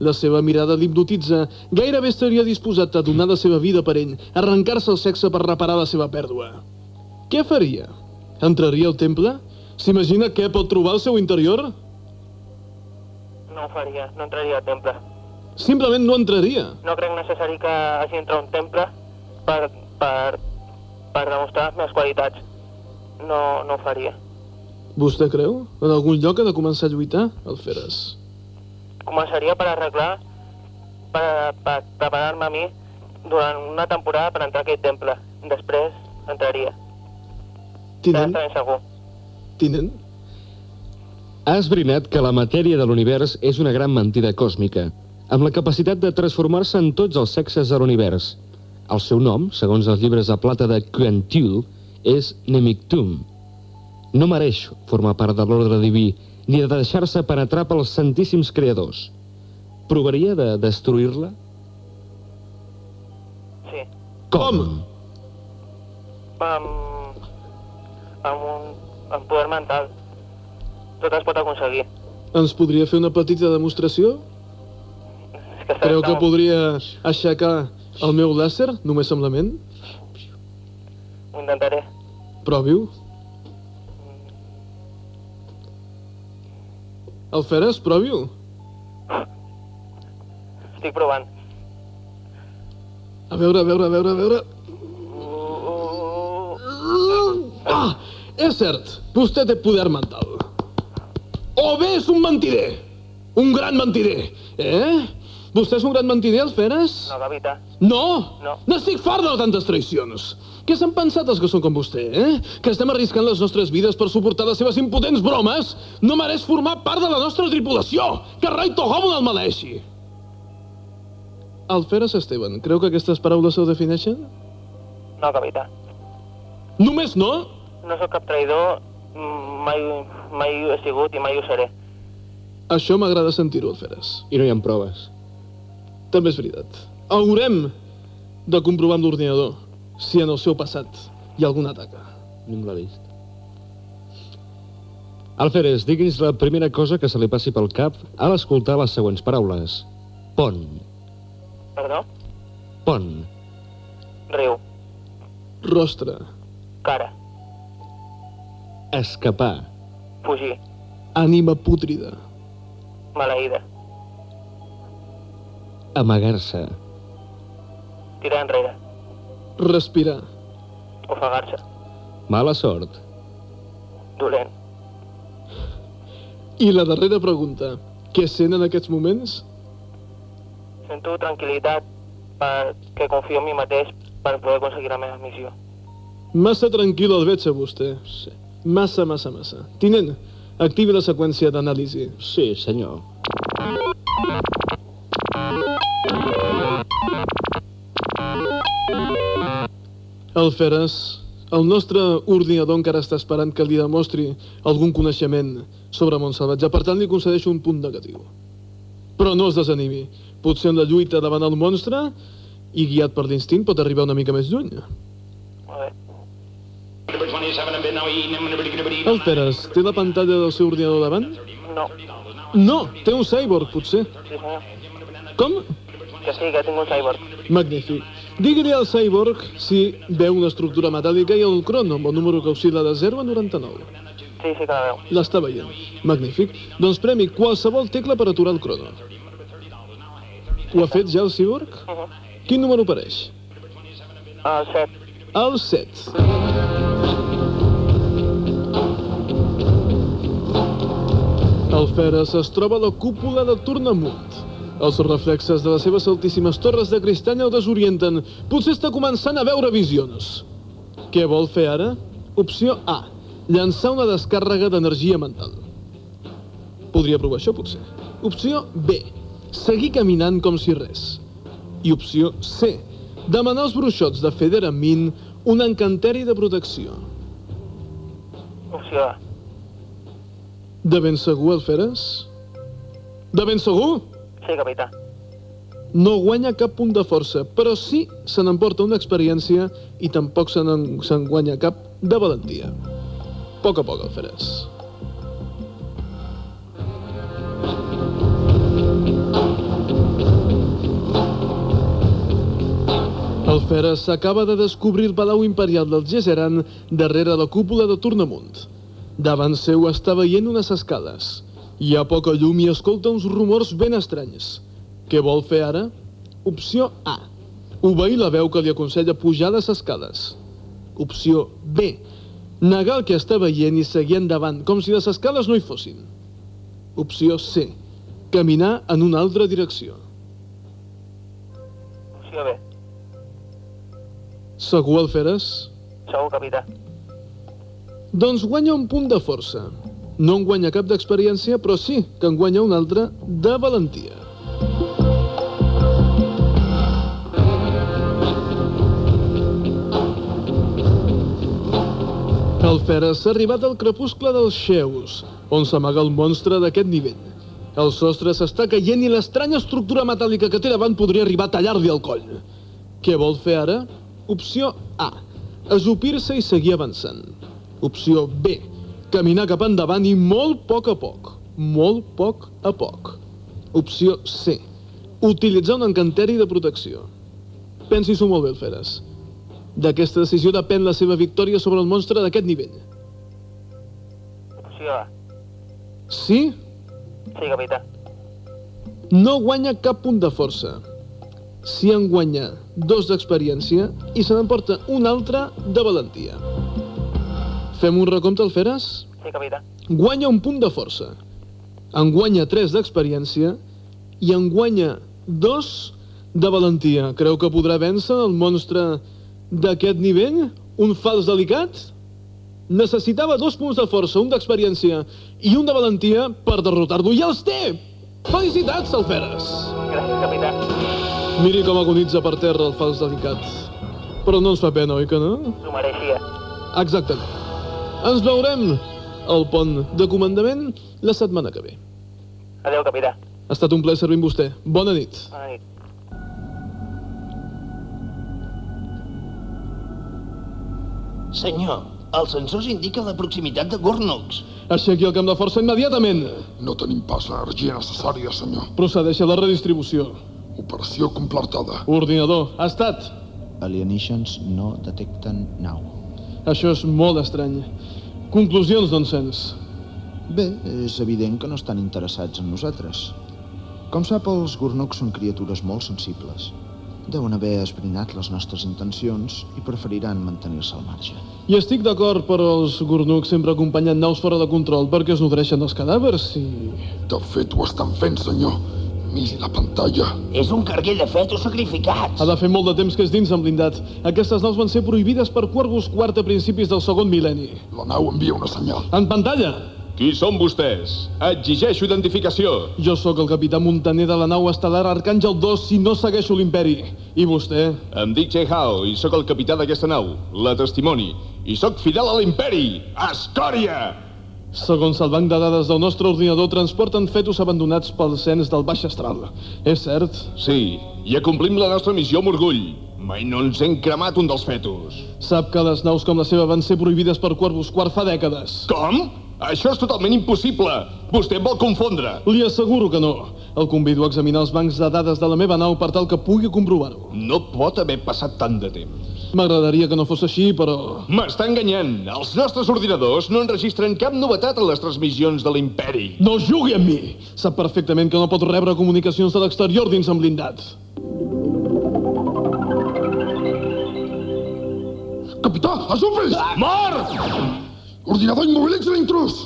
Speaker 2: La seva mirada l'hipnotitza. Gairebé estaria disposat a donar la seva vida per ell, arrencar-se el sexe per reparar la seva pèrdua. Què faria? Entraria al temple? S'imagina què pot trobar al seu interior?
Speaker 12: No ho faria. No entraria al temple.
Speaker 2: Simplement no entraria.
Speaker 12: No crec necessari que hagi entrat a un temple per, per, per demostrar les meves qualitats. No, no ho faria.
Speaker 2: Vostè creu? En algun lloc ha de començar a lluitar, el Feres?
Speaker 12: Començaria per arreglar, per, per preparar-me a mi durant una temporada per entrar a aquell temple. Després entraria.
Speaker 2: Tinent?
Speaker 12: Estaré segur.
Speaker 2: Tinent?
Speaker 7: Ha esbrinat que la matèria de l'univers és una gran mentida còsmica, amb la capacitat de transformar-se en tots els sexes de l'univers. El seu nom, segons els llibres de plata de Quentul, és Nemictum. No mereix formar part de l'ordre diví, ni de deixar-se penetrar pels santíssims creadors. Provaria de destruir-la?
Speaker 12: Sí.
Speaker 7: Com?
Speaker 12: Amb, amb un amb poder mental. Tot es pot aconseguir.
Speaker 2: Ens podria fer una petita demostració?
Speaker 12: És que
Speaker 2: Creu que podria aixecar el meu làser, només amb la ment?
Speaker 12: Ho intentaré.
Speaker 2: Provi-ho. El Feres, provi-ho.
Speaker 12: Estic provant.
Speaker 2: A veure, a veure, a veure, a veure... Ah, és cert, vostè té poder mental. O bé és un mentider. Un gran mentider. Eh? Vostè és un gran mentider, el Feres?
Speaker 12: No, capità.
Speaker 2: No!
Speaker 12: No.
Speaker 2: N'estic fart de tantes traïcions. Què s'han pensat els que són com vostè, eh? Que estem arriscant les nostres vides per suportar les seves impotents bromes? No mereix formar part de la nostra tripulació! Que Rai Togobun el maleixi! Alferes Esteban, creu que aquestes paraules el defineixen?
Speaker 12: No, capità.
Speaker 2: Només no?
Speaker 12: No sóc cap traïdor, mm, mai, mai ho he sigut i mai ho seré.
Speaker 2: Això m'agrada sentir-ho, Alferes.
Speaker 7: I no hi ha proves.
Speaker 2: També és veritat. Haurem de comprovar amb l'ordinador si en el seu passat hi ha alguna taca.
Speaker 7: No l'ha vist. Alferes, digui'ns la primera cosa que se li passi pel cap a l'escoltar les següents paraules. Pont,
Speaker 12: Perdó?
Speaker 7: pont,
Speaker 12: Riu.
Speaker 2: Rostre,
Speaker 12: Cara.
Speaker 7: escapar,
Speaker 12: Fugir.
Speaker 2: ànima pútrida,
Speaker 12: Maleïda.
Speaker 7: Amagar-se,
Speaker 12: Tirar enrere.
Speaker 2: respirar,
Speaker 12: Ofegar-se.
Speaker 7: mala sort,
Speaker 12: Dolent.
Speaker 2: I la darrera pregunta. Què sent en aquests moments?
Speaker 12: Sento tranquil·litat perquè confio en mi mateix per poder aconseguir la meva missió.
Speaker 2: Massa tranquil el veig a vostè. Sí. Massa, massa, massa. Tinent, activi la seqüència d'anàlisi.
Speaker 7: Sí, senyor.
Speaker 2: Alferes, El nostre ordinador encara està esperant que li demostri algun coneixement sobre Montsalvatge, per tant li concedeixo un punt negatiu. Però no es desanimi. Potser en la lluita davant el monstre i guiat per l'instint pot arribar una mica més lluny. El Peres, té la pantalla del seu ordinador davant?
Speaker 11: No.
Speaker 2: No, té un cyborg, potser.
Speaker 11: Sí, senyor.
Speaker 2: Com?
Speaker 11: Que sí, que tinc un cyborg.
Speaker 2: Magnífic. Digui-li al cyborg si veu una estructura metàl·lica i el crono, amb el número que oscil·la de 0 a 99.
Speaker 11: Sí, sí que la veu.
Speaker 2: L'està veient. Magnífic. Doncs premi qualsevol tecla per aturar el crono. Ho ha fet ja el cyborg?
Speaker 11: Uh -huh.
Speaker 2: Quin número apareix?
Speaker 11: El 7.
Speaker 2: El 7. El Feres es troba a la cúpula de Tornamunt. Els reflexes de les seves altíssimes torres de cristall el desorienten. Potser està començant a veure visions. Què vol fer ara? Opció A. Llançar una descàrrega d'energia mental. Podria provar això, potser. Opció B. Seguir caminant com si res. I opció C. Demanar als bruixots de Federamin un encanteri de protecció.
Speaker 11: Opció A.
Speaker 2: De ben segur, el Feres? De ben segur?
Speaker 11: Sí, capità.
Speaker 2: No guanya cap punt de força, però sí se n'emporta una experiència i tampoc se n'en guanya cap de valentia. A poc a poc, el Feres. El Feres s'acaba de descobrir el Palau Imperial del Gesseran darrere la cúpula de Tornamunt. Davant seu està veient unes escales. Hi ha poca llum i escolta uns rumors ben estranys. Què vol fer ara? Opció A. Obeir la veu que li aconsella pujar les escales. Opció B. Negar el que està veient i seguir endavant, com si les escales no hi fossin. Opció C. Caminar en una altra direcció.
Speaker 11: Opció B.
Speaker 2: Segur, Alferes?
Speaker 11: Segur, capità.
Speaker 2: Doncs guanya un punt de força. No en guanya cap d'experiència, però sí que en guanya un altre de valentia. El Feres s'ha arribat al crepuscle dels Xeus, on s'amaga el monstre d'aquest nivell. El sostre s'està caient i l'estranya estructura metàl·lica que té davant podria arribar a tallar-li el coll. Què vol fer ara? Opció A. Ajupir-se i seguir avançant. Opció B. Caminar cap endavant i molt poc a poc. Molt poc a poc. Opció C. Utilitzar un encanteri de protecció. Pensi-s'ho molt bé, Feres. D'aquesta decisió depèn la seva victòria sobre el monstre d'aquest nivell.
Speaker 11: Opció A.
Speaker 2: Sí?
Speaker 11: Sí, capità.
Speaker 2: No guanya cap punt de força. Si en guanya dos d'experiència i se n'emporta un altre de valentia. Fem un recompte, al Feres?
Speaker 11: Sí, capità.
Speaker 2: Guanya un punt de força. En guanya tres d'experiència i en guanya dos de valentia. Creu que podrà vèncer el monstre d'aquest nivell? Un fals delicat? Necessitava dos punts de força, un d'experiència i un de valentia per derrotar-lo. I els té! Felicitats, Salferes!
Speaker 11: Gràcies, capità.
Speaker 2: Miri com agonitza per terra el fals delicat. Però no ens fa pena, oi que no?
Speaker 11: S'ho mereixia.
Speaker 2: Exactament. Ens veurem al pont de comandament la setmana que ve.
Speaker 11: Adéu, capità.
Speaker 2: Ha estat un plaer servir amb vostè. Bona nit.
Speaker 11: Bona nit.
Speaker 5: Senyor, els sensors indiquen la proximitat de Gornux.
Speaker 2: Aixequi el camp de força immediatament.
Speaker 3: No tenim pas l'energia necessària, senyor.
Speaker 2: Procedeixi a la redistribució.
Speaker 3: Operació completada.
Speaker 2: Ordinador, ha estat.
Speaker 4: Alienígens no detecten nau.
Speaker 2: Això és molt estrany. Conclusions, doncs, sens.
Speaker 4: Bé, és evident que no estan interessats en nosaltres. Com sap, els Gurnuks són criatures molt sensibles. Deuen haver esbrinat les nostres intencions i preferiran mantenir-se al marge.
Speaker 2: I estic d'acord, però els Gurnuks sempre acompanyen naus fora de control perquè es nodreixen dels cadàvers i...
Speaker 3: De fet, ho estan fent, senyor. Miri la pantalla.
Speaker 5: És un carguer de fetos sacrificats.
Speaker 2: Ha de fer molt de temps que és dins en blindat. Aquestes naus van ser prohibides per Corvus IV a principis del segon mil·lenni.
Speaker 3: La nau envia una senyal.
Speaker 2: En pantalla!
Speaker 1: Qui són vostès? Exigeixo identificació.
Speaker 2: Jo sóc el capità Montaner de la nau estel·lar Arcàngel 2 si no segueixo l'imperi. I vostè?
Speaker 1: Em dic Che Hao i sóc el capità d'aquesta nau, la Testimoni. I sóc fidel a l'imperi! Escòria!
Speaker 2: Segons el banc de dades del nostre ordinador, transporten fetos abandonats pel cens del baix astral. És cert?
Speaker 1: Sí, i acomplim la nostra missió amb orgull. Mai no ens hem cremat un dels fetos.
Speaker 2: Sap que les naus com la seva van ser prohibides per Corvus Quart fa dècades.
Speaker 1: Com? Això és totalment impossible. Vostè em vol confondre.
Speaker 2: Li asseguro que no. El convido a examinar els bancs de dades de la meva nau per tal que pugui comprovar-ho.
Speaker 1: No pot haver passat tant de temps.
Speaker 2: M'agradaria que no fos així, però...
Speaker 1: M'està enganyant. Els nostres ordinadors no enregistren cap novetat en les transmissions de l'imperi.
Speaker 2: No jugui amb mi! Sap perfectament que no pot rebre comunicacions de l'exterior dins en blindat.
Speaker 3: Capità, has un vist?
Speaker 1: Mort!
Speaker 3: Ordinador immobilitza l'intrus!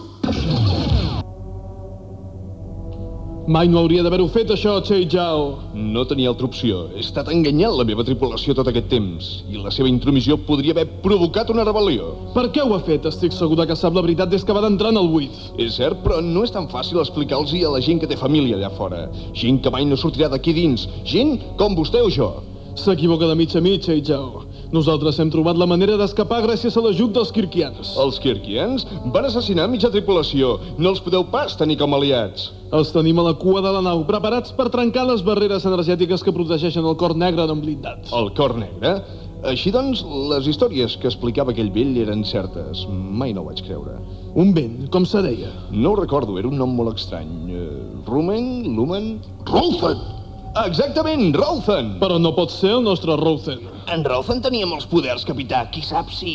Speaker 2: Mai no hauria d'haver-ho fet, això, Chei Jao.
Speaker 1: No tenia altra opció. He estat enganyant la meva tripulació tot aquest temps. I la seva intromissió podria haver provocat una rebel·lió.
Speaker 2: Per què ho ha fet? Estic segur de que sap la veritat des que va d'entrar en el buit.
Speaker 1: És cert, però no és tan fàcil explicar-los a la gent que té família allà fora. Gent que mai no sortirà d'aquí dins. Gent com vostè o jo.
Speaker 2: S'equivoca de mig a mig, Chei Jao. Nosaltres hem trobat la manera d'escapar gràcies a l'ajut dels Kirkians.
Speaker 1: Els Kirkians van assassinar mitja tripulació. No els podeu pas tenir com aliats.
Speaker 2: Els tenim a la cua de la nau, preparats per trencar les barreres energètiques que protegeixen el cor negre d'en blindat.
Speaker 1: El cor negre? Així doncs, les històries que explicava aquell vell eren certes. Mai no ho vaig creure.
Speaker 2: Un vent, com se deia?
Speaker 1: No ho recordo, era un nom molt estrany. Uh, Rumen? Lumen?
Speaker 3: Rolfen!
Speaker 1: Exactament, Rolfen!
Speaker 2: Però no pot ser el nostre Rothen.
Speaker 5: En Rolfen tenia molts poders, capità. Qui sap si...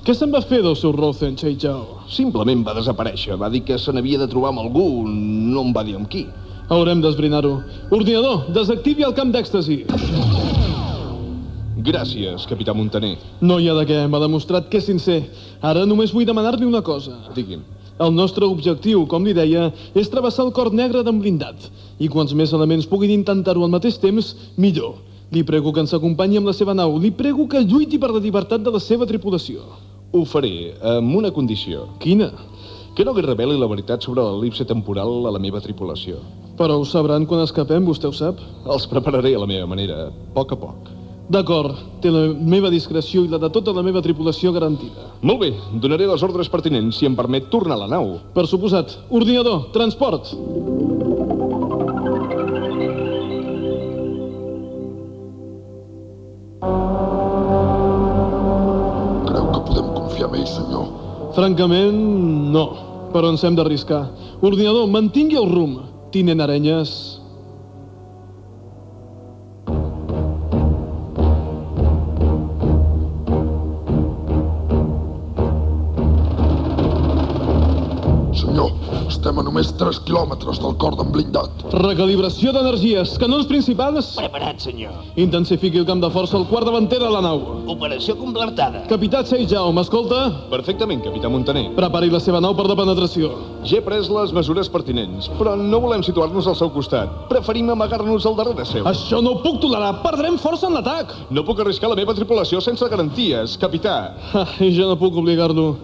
Speaker 2: Què se'n va fer del seu Rothen, Chei Jao?
Speaker 1: Simplement va desaparèixer. Va dir que se n'havia de trobar amb algú. No em va dir amb qui.
Speaker 2: Haurem d'esbrinar-ho. Ordinador, desactivi el camp d'èxtasi.
Speaker 1: Gràcies, capità Montaner.
Speaker 2: No hi ha de què, m'ha demostrat que és sincer. Ara només vull demanar-li una cosa.
Speaker 1: Digui'm.
Speaker 2: El nostre objectiu, com li deia, és travessar el cor negre d'en blindat. I quants més elements puguin intentar-ho al mateix temps, millor. Li prego que ens acompanyi amb la seva nau. Li prego que lluiti per la llibertat de la seva tripulació.
Speaker 1: Ho faré, amb una condició.
Speaker 2: Quina?
Speaker 1: Que no li reveli la veritat sobre l'elipse temporal a la meva tripulació.
Speaker 2: Però ho sabran quan escapem, vostè ho sap?
Speaker 1: Els prepararé a la meva manera, a poc a poc.
Speaker 2: D'acord, té la meva discreció i la de tota la meva tripulació garantida.
Speaker 1: Molt bé, donaré les ordres pertinents si em permet tornar a la nau.
Speaker 2: Per suposat. Ordinador, transport.
Speaker 3: Creu que podem confiar en ell, senyor?
Speaker 2: Francament, no. Però ens hem d'arriscar. Ordinador, mantingui el rumb. Tinent Arenyes.
Speaker 3: Només 3 quilòmetres del cor d'en blindat.
Speaker 2: Recalibració d'energies. Canons principals.
Speaker 5: Preparat, senyor.
Speaker 2: Intensifiqui el camp de força al quart davanter de la nau.
Speaker 5: Operació completada.
Speaker 2: Capità Seijao, m'escolta?
Speaker 1: Perfectament, capità Montaner.
Speaker 2: Prepari la seva nau per la penetració.
Speaker 1: Ja he pres les mesures pertinents, però no volem situar-nos al seu costat. Preferim amagar-nos al darrere seu.
Speaker 2: Això no ho puc tolerar. Perdrem força en l'atac.
Speaker 1: No puc arriscar la meva tripulació sense garanties, capità.
Speaker 2: Ah, I jo no puc obligar-lo.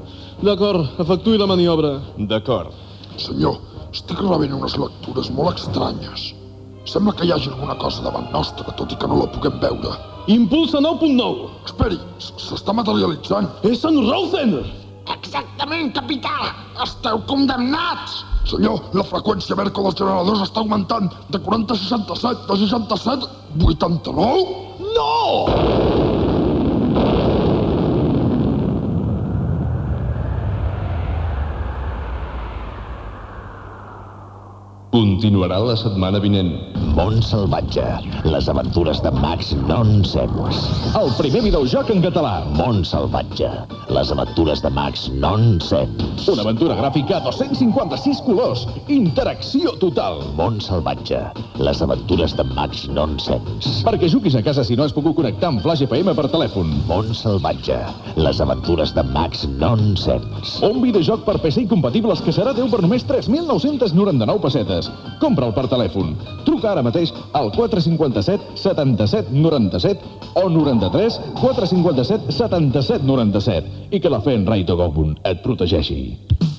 Speaker 2: D'acord, efectuï la maniobra.
Speaker 1: D'acord.
Speaker 3: Senyor, estic rebent unes lectures molt estranyes. Sembla que hi hagi alguna cosa davant nostra, tot i que no la puguem veure.
Speaker 2: Impulsa 9.9.
Speaker 3: Esperi, s'està materialitzant.
Speaker 2: És en Rosen!
Speaker 6: Exactament, capità! Esteu condemnats!
Speaker 3: Senyor, la freqüència verca dels generadors està augmentant de 40 a 67, de 67 a 89.
Speaker 1: No! Continuarà la setmana vinent.
Speaker 13: Món salvatge, les aventures de Max Nonsens.
Speaker 14: El primer videojoc en català.
Speaker 13: Món salvatge, les aventures de Max Nonsens.
Speaker 14: Una aventura gràfica a 256 colors. Interacció total.
Speaker 13: Món salvatge, les aventures de Max Nonsens.
Speaker 14: Perquè juguis a casa si no has pogut connectar amb Flash FM per telèfon.
Speaker 13: Món salvatge, les aventures de Max Nonsens.
Speaker 14: Un videojoc per PC i compatibles que serà 10 per només 3.999 pessetes. Compra'l per telèfon. Truca ara mateix al 457 77 97 o 93 457 77 97 i que la fe en Rai Togobun et protegeixi.